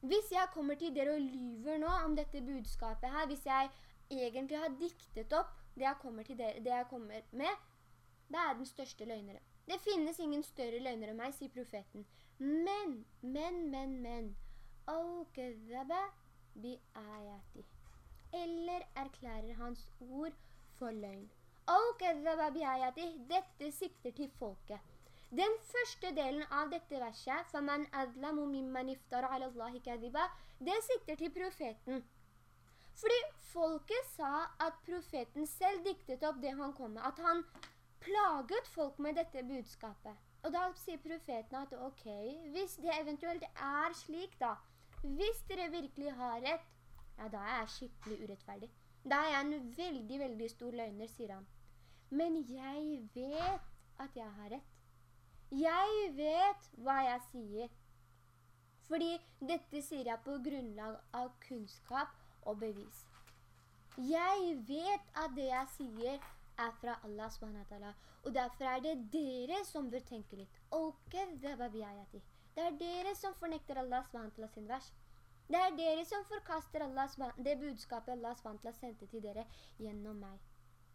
Hvis jeg kommer til dere og lyver nå om dette budskapet her, hvis jeg egentlig har diktet opp det jeg kommer, dere, det, jeg kommer med, det er den største løgnere. Det finnes ingen større løgnere enn meg, sier profeten. Men, men, men, men, bi ayati. Eller erklærer hans ord for løgn. bi ayati. Dette sikter til folket. Den første delen av dette verset, فَمَنْ أَذْلَمُ مِمَّنْ اِفْتَرَ عَلَى اللَّهِ كَذِبًا, det sikter til profeten. Fordi folket sa at profeten selv diktet opp det han kom med, at han plaget folk med dette budskapet. Og da sier profeten at ok, hvis det eventuelt er slik da, hvis dere virkelig har rett, ja da er jeg skikkelig urettferdig. Da er jeg en veldig, veldig stor løgner, sier han. Men jeg vet at jeg har rett. Jeg vet hva jeg sier. Fordi dette sier jeg på grunnlag av kunnskap og bevis. Jeg vet at det jeg sier er fra Allah SWT, og derfor er det dere som bør tenke litt. Det er dere som fornekter Allah SWT sin vers. Det er dere som forkaster Allah, det budskapet Allah SWT sendte til dere gjennom meg.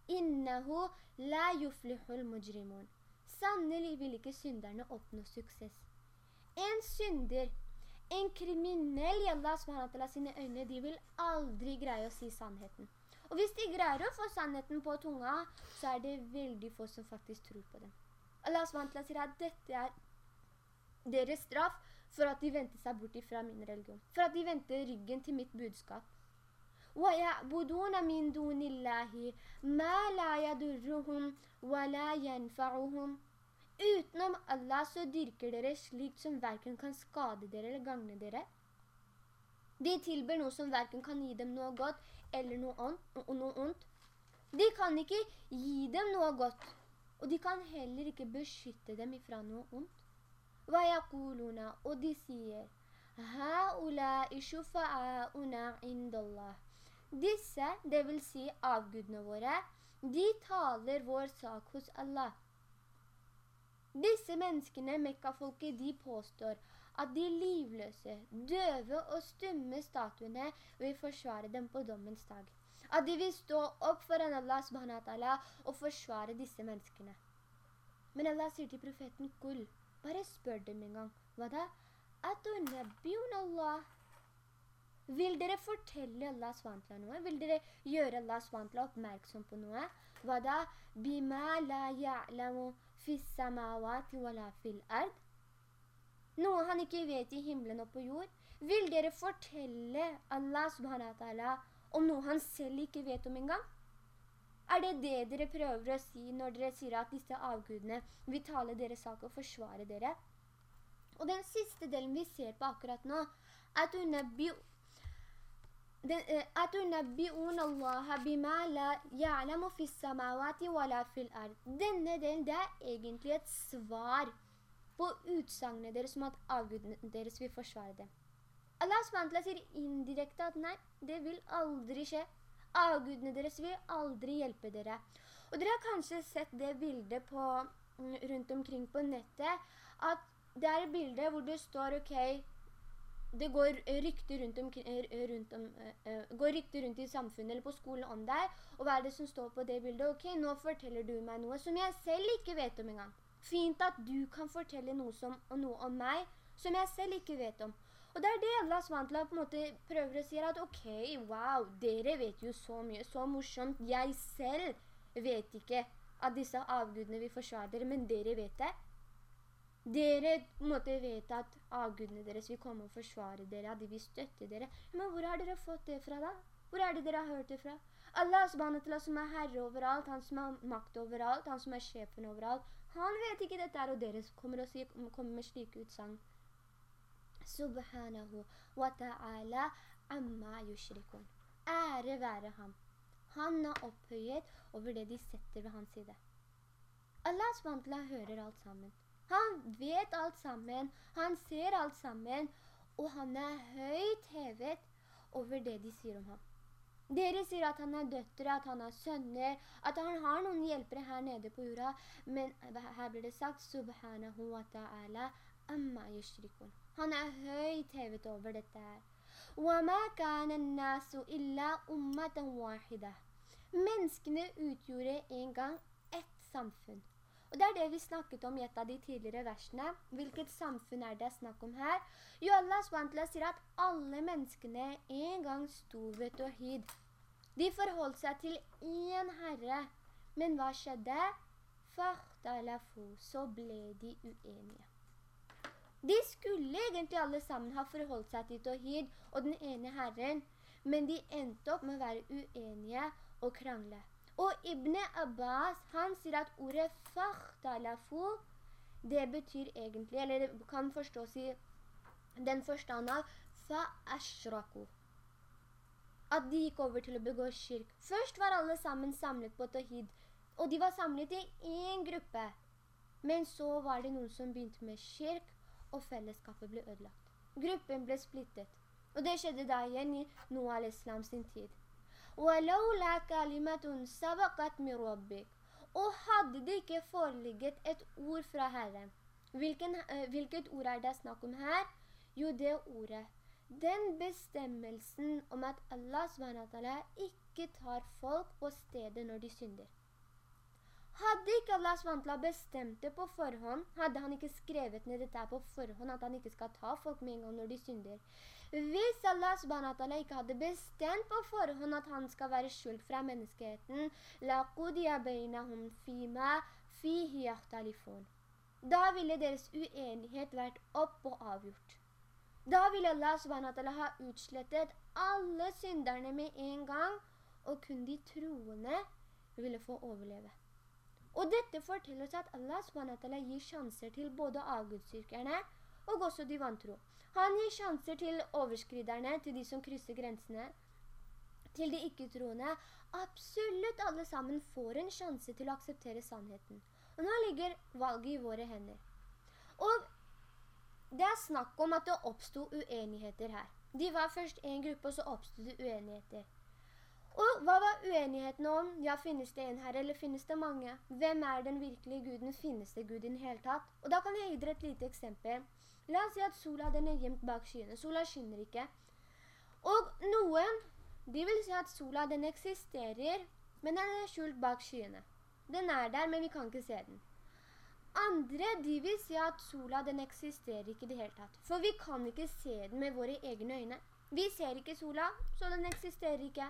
Innehu la yuflihul mujrimun. Sannelig vil ikke synderne oppnå suksess. En synder en kriminell i Allah SWT sine øyne, de vil aldri greie å si sannheten. Og hvis de greier å få sannheten på tunga, så er det veldig få som faktisk tror på dem. Allah SWT sier at dette er deres straff for at de venter seg bort fra min religion. For at de venter ryggen til mitt budskap. وَيَعْبُدُونَ مِن دُونِ اللَّهِ مَا لَا يَدُرُّهُمْ وَلَا يَنْفَعُهُمْ Utenom Allah så dyrker dere slikt som hverken kan skade dere eller gagne dere. De tilber noe som hverken kan gi dem noe godt eller noe, ondt. De kan ikke gi dem noe godt, og de kan heller ikke beskytte dem ifra noe ondt. Yakuluna, og de sier, «Haulai shufa'auna indallah». Disse, det vil si avgudene våre, de taler vår sak hos Allah. Disse menneskene, Mekka-folket, de påstår at de livløse, døve og stumme statuene vil forsvare dem på dommens dag. At de vil stå opp foran Allah subhanahu og forsvare disse menneskene. Men Allah sier til profeten Kul, bare spør dem en gang. Hva da? Atunabiyun Allah. Vil dere fortelle Allah SWT noe? Vil dere gjøre Allah SWT oppmerksom på noe? Hva da? Bima la ya'lamu noe han ikke vet i himmelen og på jord. Vil dere fortelle Allah subhanahu wa ta'ala om noe han selv ikke vet om engang? Er det det dere prøver å si når dere sier at disse avgudene vil tale deres sak og forsvare dere? Og den siste delen vi ser på akkurat nå, er at أتنبئون الله بما لا يعلم في السماوات ولا في الأرض Denne delen, det er egentlig et svar på utsagnet deres om at avgudene deres vil forsvare dem. Allah SWT sier indirekte at nei, det vil aldri skje. Avgudene deres vil aldri hjelpe dere. Og dere har kanskje sett det bildet på, mm, rundt omkring på nettet, at det er et bilde hvor det står, ok, det går rykter rundt, om, rundt, om, uh, går rykter rundt i samfunnet eller på skolen om deg, og hva er det som står på det bildet? Ok, nå forteller du meg noe som jeg selv ikke vet om engang. Fint at du kan fortelle noe, som, noe om meg som jeg selv ikke vet om. Og det er det Allah Svantla på en måte prøver å si at ok, wow, dere vet jo så mye, så morsomt. Jeg selv vet ikke at disse avgudene vil forsvare dere, men dere vet det. Dere måtte vite at avgudene deres vil komme og forsvare dere, at de vil støtte dere. Men hvor har dere fått det fra da? Hvor er det dere har hørt det fra? Allah subhanahu som er herre overalt, han som har makt overalt, han som er sjefen overalt, han vet ikke dette her, og dere kommer, og kommer med slike utsang. Subhanahu wa ta'ala amma yushrikun. Ære være ham. Han er opphøyet over det de setter ved hans side. Allah subhanahu hører alt sammen. Han vet alt sammen, han ser alt sammen, og han er høyt hevet over det de sier om ham. Dere sier at han er døttere, at han er sønner, at han har noen hjelpere her nede på jorda, men her blir det sagt, subhanahu wa ta'ala, amma yushrikun. Han er høyt hevet over dette her. وَمَا كَانَ النَّاسُ إِلَّا أُمَّةً وَاحِدَةً Menneskene utgjorde en gang ett samfunn. Og det er det vi snakket om i et av de tidligere versene. Hvilket samfunn er det snakk om her? Jo, Allah SWT sier at alle menneskene en gang sto ved Tawhid. De forholdt seg til en herre. Men hva skjedde? Fahtalafu, så ble de uenige. De skulle egentlig alle sammen ha forholdt seg til Tawhid og den ene herren, men de endte opp med å være uenige og krangle. Og Ibn Abbas, han sier at ordet «fakhtalafu», det betyr egentlig, eller det kan forstås i den forstand av «fa'ashraku». At de gikk over til å begå kirk. Først var alle sammen samlet på Tahid, og de var samlet i en gruppe. Men så var det noen som begynte med kirk, og fellesskapet ble ødelagt. Gruppen ble splittet. Og det skjedde da igjen i Noah al-Islam sin tid. وَلَوْلَا كَلِمَةٌ سَبَقَتْ مِنْ رَبِّكَ Og hadde det ikke foreligget et ord fra Herren. Hvilken, uh, hvilket ord er det snakk om her? Jo, det ordet. Den bestemmelsen om at Allah SWT ikke tar folk på stedet når de synder. Hadde ikke Allah SWT bestemt det på forhånd, hadde han ikke skrevet ned dette på forhånd, at han ikke skal ta folk med en gang når de synder, hvis Allah vantla ikke hadde bestemt på forhånd at han skal være skjult fra menneskeheten, da ville deres uenighet vært opp og avgjort. Da ville Allah SWT ha utslettet alle synderne med en gang, og kun de troende ville få overleve. Og dette forteller oss at Allah SWT gir sjanser til både avgudstyrkerne og også de vantro. Han gir sjanser til overskriderne, til de som krysser grensene, til de ikke-troende. Absolutt alle sammen får en sjanse til å akseptere sannheten. Og nå ligger valget i våre hender. Og det er snakk om at det oppstod uenigheter her. De var først en gruppe, og så oppstod det uenigheter. Og hva var uenigheten om? Ja, finnes det en her, eller finnes det mange? Hvem er den virkelige guden? Finnes det Gud i den hele tatt? Og da kan jeg gi dere et lite eksempel. La oss si at sola den er gjemt bak skyene. Sola skinner ikke. Og noen, de vil si at sola den eksisterer, men den er skjult bak skyene. Den er der, men vi kan ikke se den. Andre, de vil si at sola den eksisterer ikke i det hele tatt. For vi kan ikke se den med våre egne øyne. Vi ser ikke sola, så den eksisterer ikke.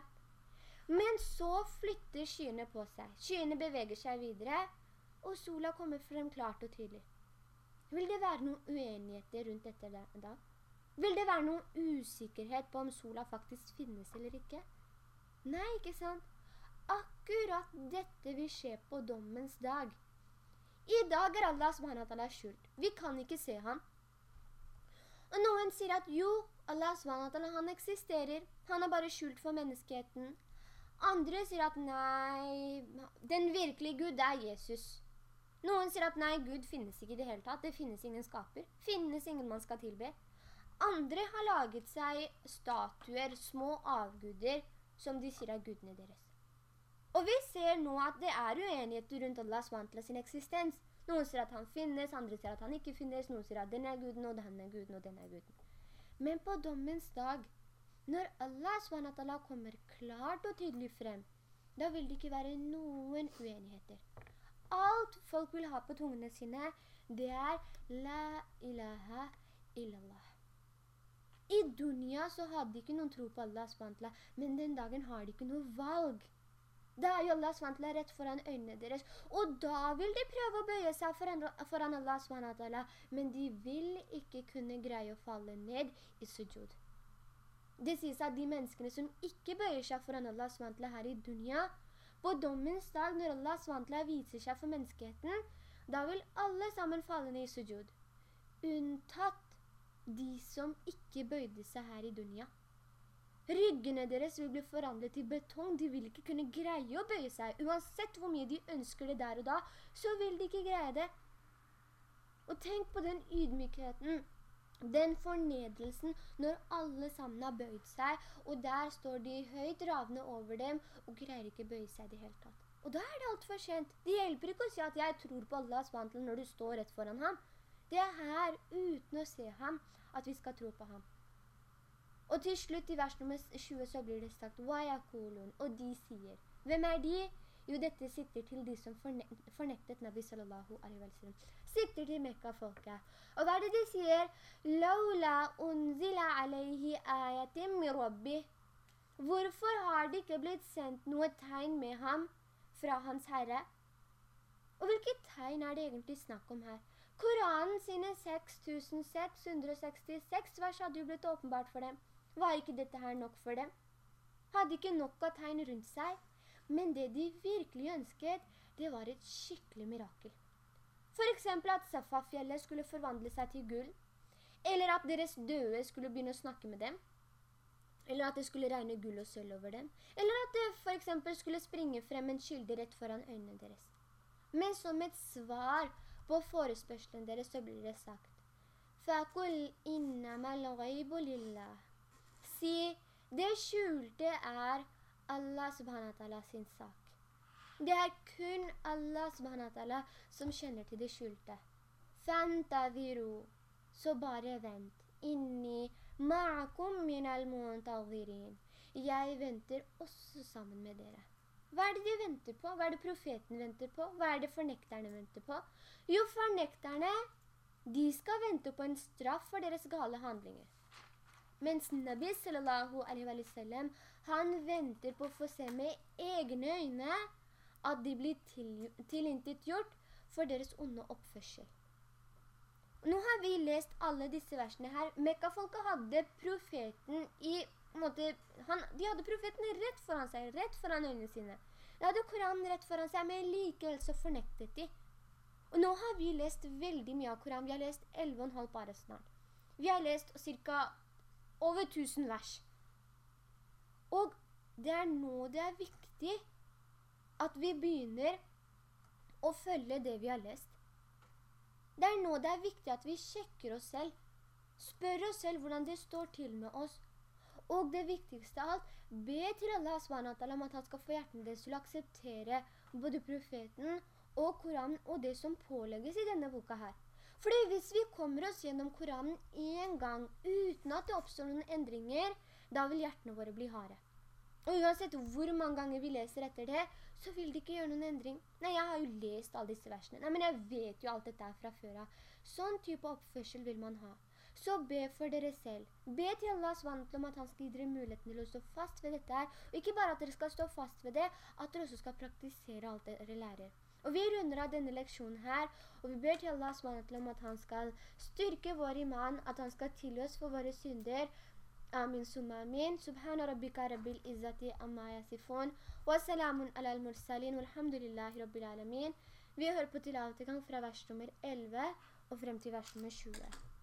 Men så flytter skyene på seg. Skyene beveger seg videre, og sola kommer frem klart og tydelig. Vil det være noen uenigheter rundt dette da? Vil det være noen usikkerhet på om sola faktisk finnes eller ikke? Nei, ikke sant? Akkurat dette vil skje på dommens dag. I dag er Allah SWT skjult. Vi kan ikke se han. Og noen sier at jo, Allah SWT, han eksisterer. Han er bare skjult for menneskeheten. Andre sier at nei, den virkelige Gud er Jesus. Noen sier at nei, Gud finnes ikke i det hele tatt. Det finnes ingen skaper. Finnes ingen man skal tilbe. Andre har laget seg statuer, små avguder, som de sier er gudene deres. Og vi ser nå at det er uenigheter rundt Allah SWT sin eksistens. Noen sier at han finnes, andre sier at han ikke finnes, noen sier at den er guden, og den er guden, og den er guden. Men på dommens dag, når Allah SWT kommer klart og tydelig frem, da vil det ikke være noen uenigheter. Alt folk vil ha på tungene sine, det er La ilaha illallah. I dunya så hadde de ikke noen tro på Allah SWT, men den dagen har de ikke noe valg. Da er jo Allah SWT rett foran øynene deres, og da vil de prøve å bøye seg foran, foran Allah SWT, men de vil ikke kunne greie å falle ned i sujud. Det sies at de menneskene som ikke bøyer seg foran Allah SWT her i dunya, på dommens dag når Allah SWT viser seg for menneskeheten, da vil alle sammen falle ned i sujud, unntatt de som ikke bøyde seg her i dunya. Ryggene deres vil bli forandret til betong. De vil ikke kunne greie å bøye seg. Uansett hvor mye de ønsker det der og da, så vil de ikke greie det. Og tenk på den ydmykheten, den fornedelsen når alle sammen har bøyd seg, og der står de høyt ravne over dem og greier ikke bøye seg det hele tatt. Og da er det alt for sent. Det hjelper ikke å si at jeg tror på Allahs vantel når du står rett foran ham. Det er her, uten å se ham, at vi skal tro på ham. Og til slutt i vers nummer 20 så blir det sagt og de sier. Hvem er de? Jo, dette sitter til de som fornektet Nabi sallallahu alaihi wa sallam. Sikter til Mekka-folket. Og hva er det de sier? «Laula unzila alaihi ayatim mi rabbi». Hvorfor har det ikke blitt sendt noe tegn med ham fra hans herre? Og hvilke tegn er det egentlig snakk om her? Koranen sine 6666 vers hadde jo blitt åpenbart for dem. Var ikke dette her nok for dem? Hadde ikke nok av tegn rundt seg? Men det de virkelig ønsket, det var et skikkelig mirakel. For eksempel at Safa-fjellet skulle forvandle seg til gull, eller at deres døde skulle begynne å snakke med dem, eller at det skulle regne gull og sølv over dem, eller at det for eksempel skulle springe frem en skylde rett foran øynene deres. Men som et svar på forespørselen deres så blir det sagt «Fakul innama al-ghaibu lillah» si det skjulte er Allah subhanahu wa sin sak. Det er kun Allah subhanahu Allah, som kjenner til det skjulte. Fantaviru, så bare vent. Inni ma'akum min al-muntadhirin. Jeg venter også sammen med dere. Hva er det de venter på? Hva er det profeten venter på? Hva er det fornekterne venter på? Jo, fornekterne, de skal vente på en straff for deres gale handlinger. Mens Nabi sallallahu alaihi wa sallam, han venter på å få se med egne øyne at de blir til, tilintet gjort for deres onde oppførsel. Nå har vi lest alle disse versene her. Mekka-folket hadde profeten i måte, han, de hadde profeten rett foran seg, rett foran øynene sine. De hadde Koranen rett foran seg, men likevel så fornektet de. Og nå har vi lest veldig mye av Koranen. Vi har lest 11,5 bare snart. Vi har lest cirka over tusen vers. Og det er nå det er viktig at vi begynner å følge det vi har lest. Det er nå det er viktig at vi sjekker oss selv, spør oss selv hvordan det står til med oss. Og det viktigste av alt, be til Allah SWT om at han skal få hjerten deres til å akseptere både profeten og Koranen og det som pålegges i denne boka her. Fordi hvis vi kommer oss gjennom Koranen en gang uten at det oppstår noen endringer, da vil hjertene våre bli harde. Og uansett hvor mange ganger vi leser etter det, så vil det ikke gjøre noen endring. Nei, jeg har jo lest alle disse versene. Nei, men jeg vet jo alt dette fra før. Sånn type oppførsel vil man ha. Så be for dere selv. Be til Allahs vant om at han skal gi dere muligheten til å stå fast ved dette her. Og ikke bare at dere skal stå fast ved det, at dere også skal praktisere alt dere lærer. Og vi runder av denne leksjonen her, og vi ber til Allah SWT om at han skal styrke vår iman, at han skal tilgi for våre synder. Amin summa amin. سبحان rabbika رب izzati amma يصفون وسلام على ala al-mursalin. Walhamdulillahi rabbil alamin. Vi hører på tilavetegang fra vers nummer 11 og frem til vers nummer 20.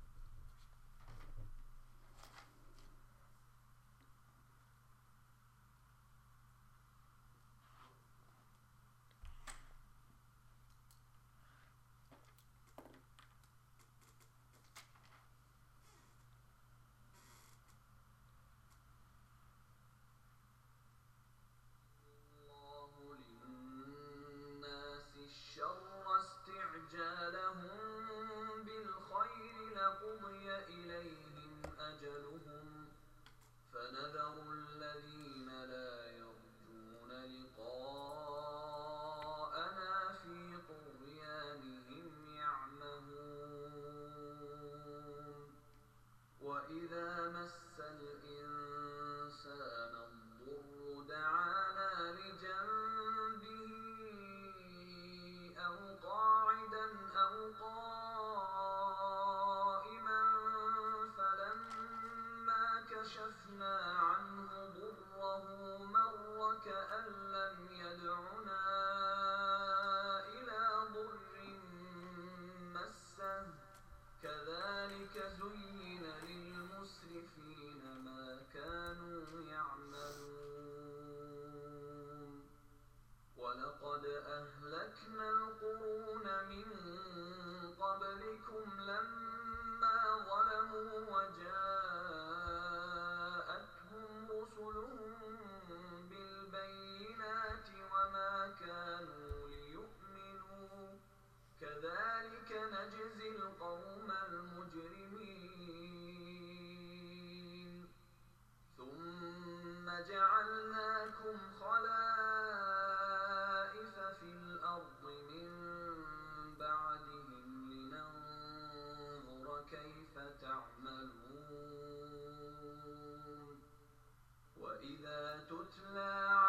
تتلى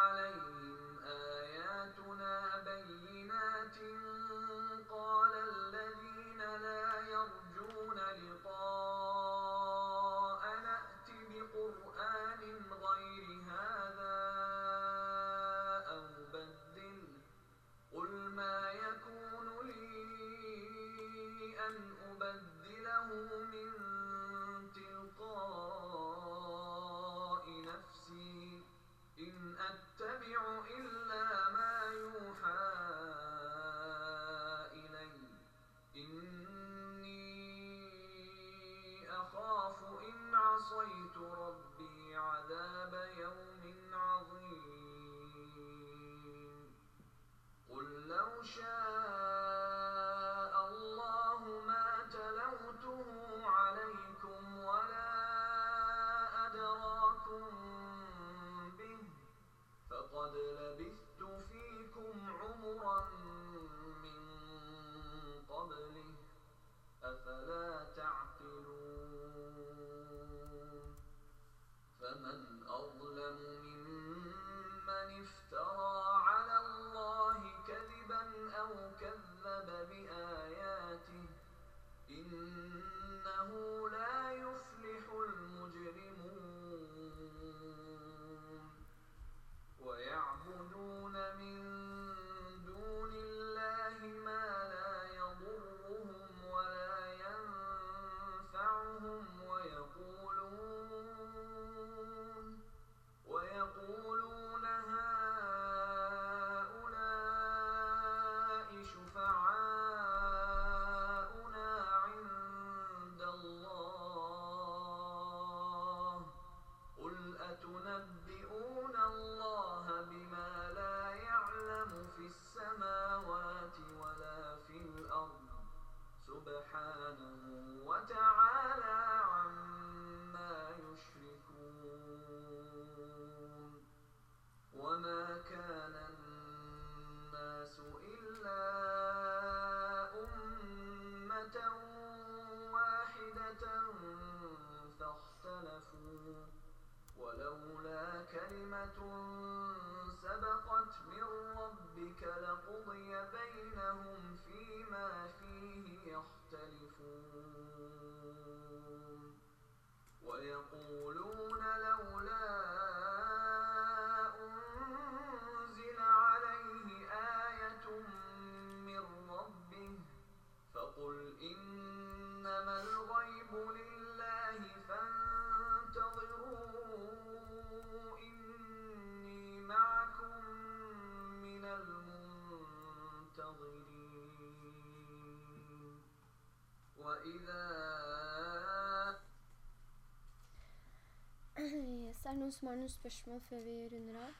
noen som har noen spørsmål før vi runder av?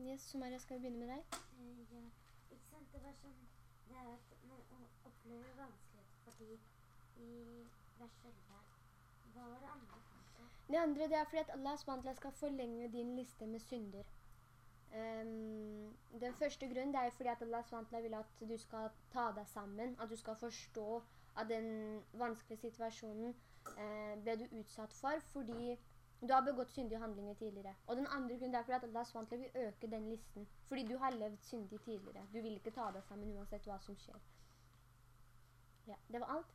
Yes, Sumaria, skal vi begynne med deg? Eh, Ja, ikke sant? Det var sånn Det er at man opplever vanskeligheter fordi i vers 11 Hva var det andre? Det andre det er fordi at Allah SWT skal forlenge din liste med synder. Um, den første grunnen er fordi at Allah SWT vil at du skal ta deg sammen, at du skal forstå at den vanskelige situasjonen eh, ble du utsatt for fordi du har begått syndige handlinger tidligere. Og den andre grunnen er at Allah SWT vil øke den listen, fordi du har levd syndig tidligere. Du vil ikke ta deg sammen uansett hva som skjer. Ja, det var alt.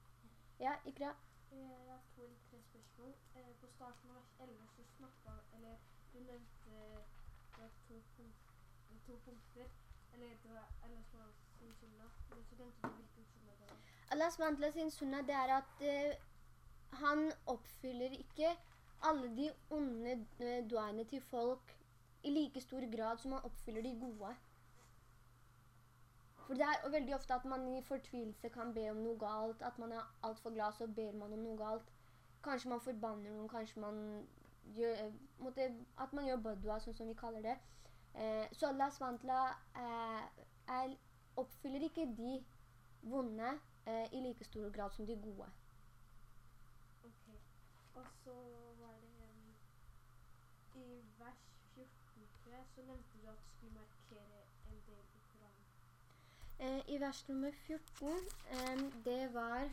Ja, Ikra. Eh, Jeg har to eller tre spørsmål. Eh, På starten av vers 11 så snakket Eller du nevnte to, punkt, to punkter. Eller det var Allah sin sunna. Men så nevnte du hvilken sunna det var. Allah SWT sin sunna det er at uh, han oppfyller ikke alle de onde duene til folk i like stor grad som man oppfyller de gode. For det er veldig ofte at man i fortvilelse kan be om noe galt, at man er altfor glad, så ber man om noe galt. Kanskje man forbanner noen, kanskje man gjør, eh, måtte, at man gjør badua, sånn som vi kaller det. Eh, så Allah Svantla eh, er, oppfyller ikke de vonde eh, i like stor grad som de gode. Ok. Og så var det en I vers 14, tror jeg, så nevnte du at du skulle markere en del i Koranen. Eh, I vers nummer 14, eh, det var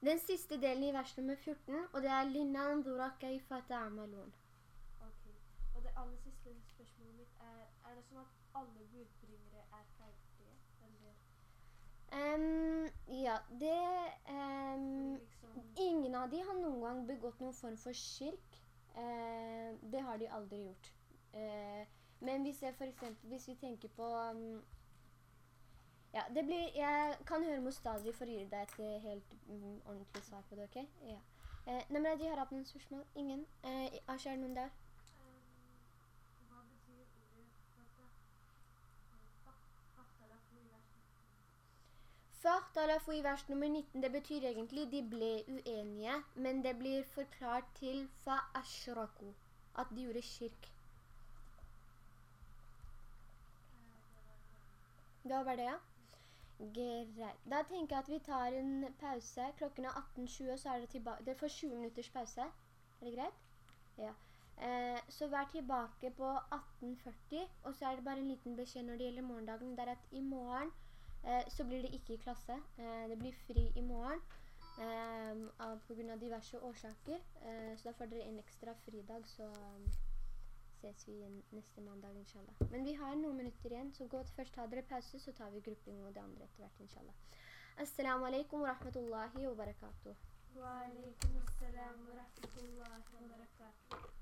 den siste delen i vers nummer 14, og det er «Linandura fata amalon. Ok. Og det aller siste spørsmålet mitt er Er det sånn at alle budbringere er feilfrie? Um, ja, det Um, liksom Ingen av de har noen gang begått noen form for kirk. Eh, det har de aldri gjort. Eh, men hvis jeg for eksempel, hvis vi tenker på um, Ja, det blir Jeg kan høre Mustazi for å gi deg et helt mm, ordentlig svar på det, OK? Ja. Eh, Namradi har hatt noen spørsmål? Ingen? Eh, Asha, er det noen der? Hva betyr ordet fata? Fatalafu i vers Fahtalafu i vers nummer 19, det betyr egentlig de ble uenige, men det blir forklart til fa-ashraku, at de gjorde kirk. Det var det, ja? Greit. Da tenker jeg at vi tar en pause. Klokken er 18.20, og så er det tilbake. Det får 20 minutters pause. Er det greit? Ja. Eh, så vær tilbake på 18.40, og så er det bare en liten beskjed når det gjelder morgendagen. Det er at i morgen så blir det ikke i klasse. Eh, det blir fri i morgen. Av, på grunn av diverse årsaker. Eh, så da får dere en ekstra fridag, så ses vi igjen neste mandag, inshallah. Men vi har noen minutter igjen, så til først ta dere pause, så tar vi grupping og det andre etter hvert, inshallah. Assalamu alaikum wa rahmatullahi wa barakatuh. Wa alaikum assalam wa rahmatullahi wa barakatuh.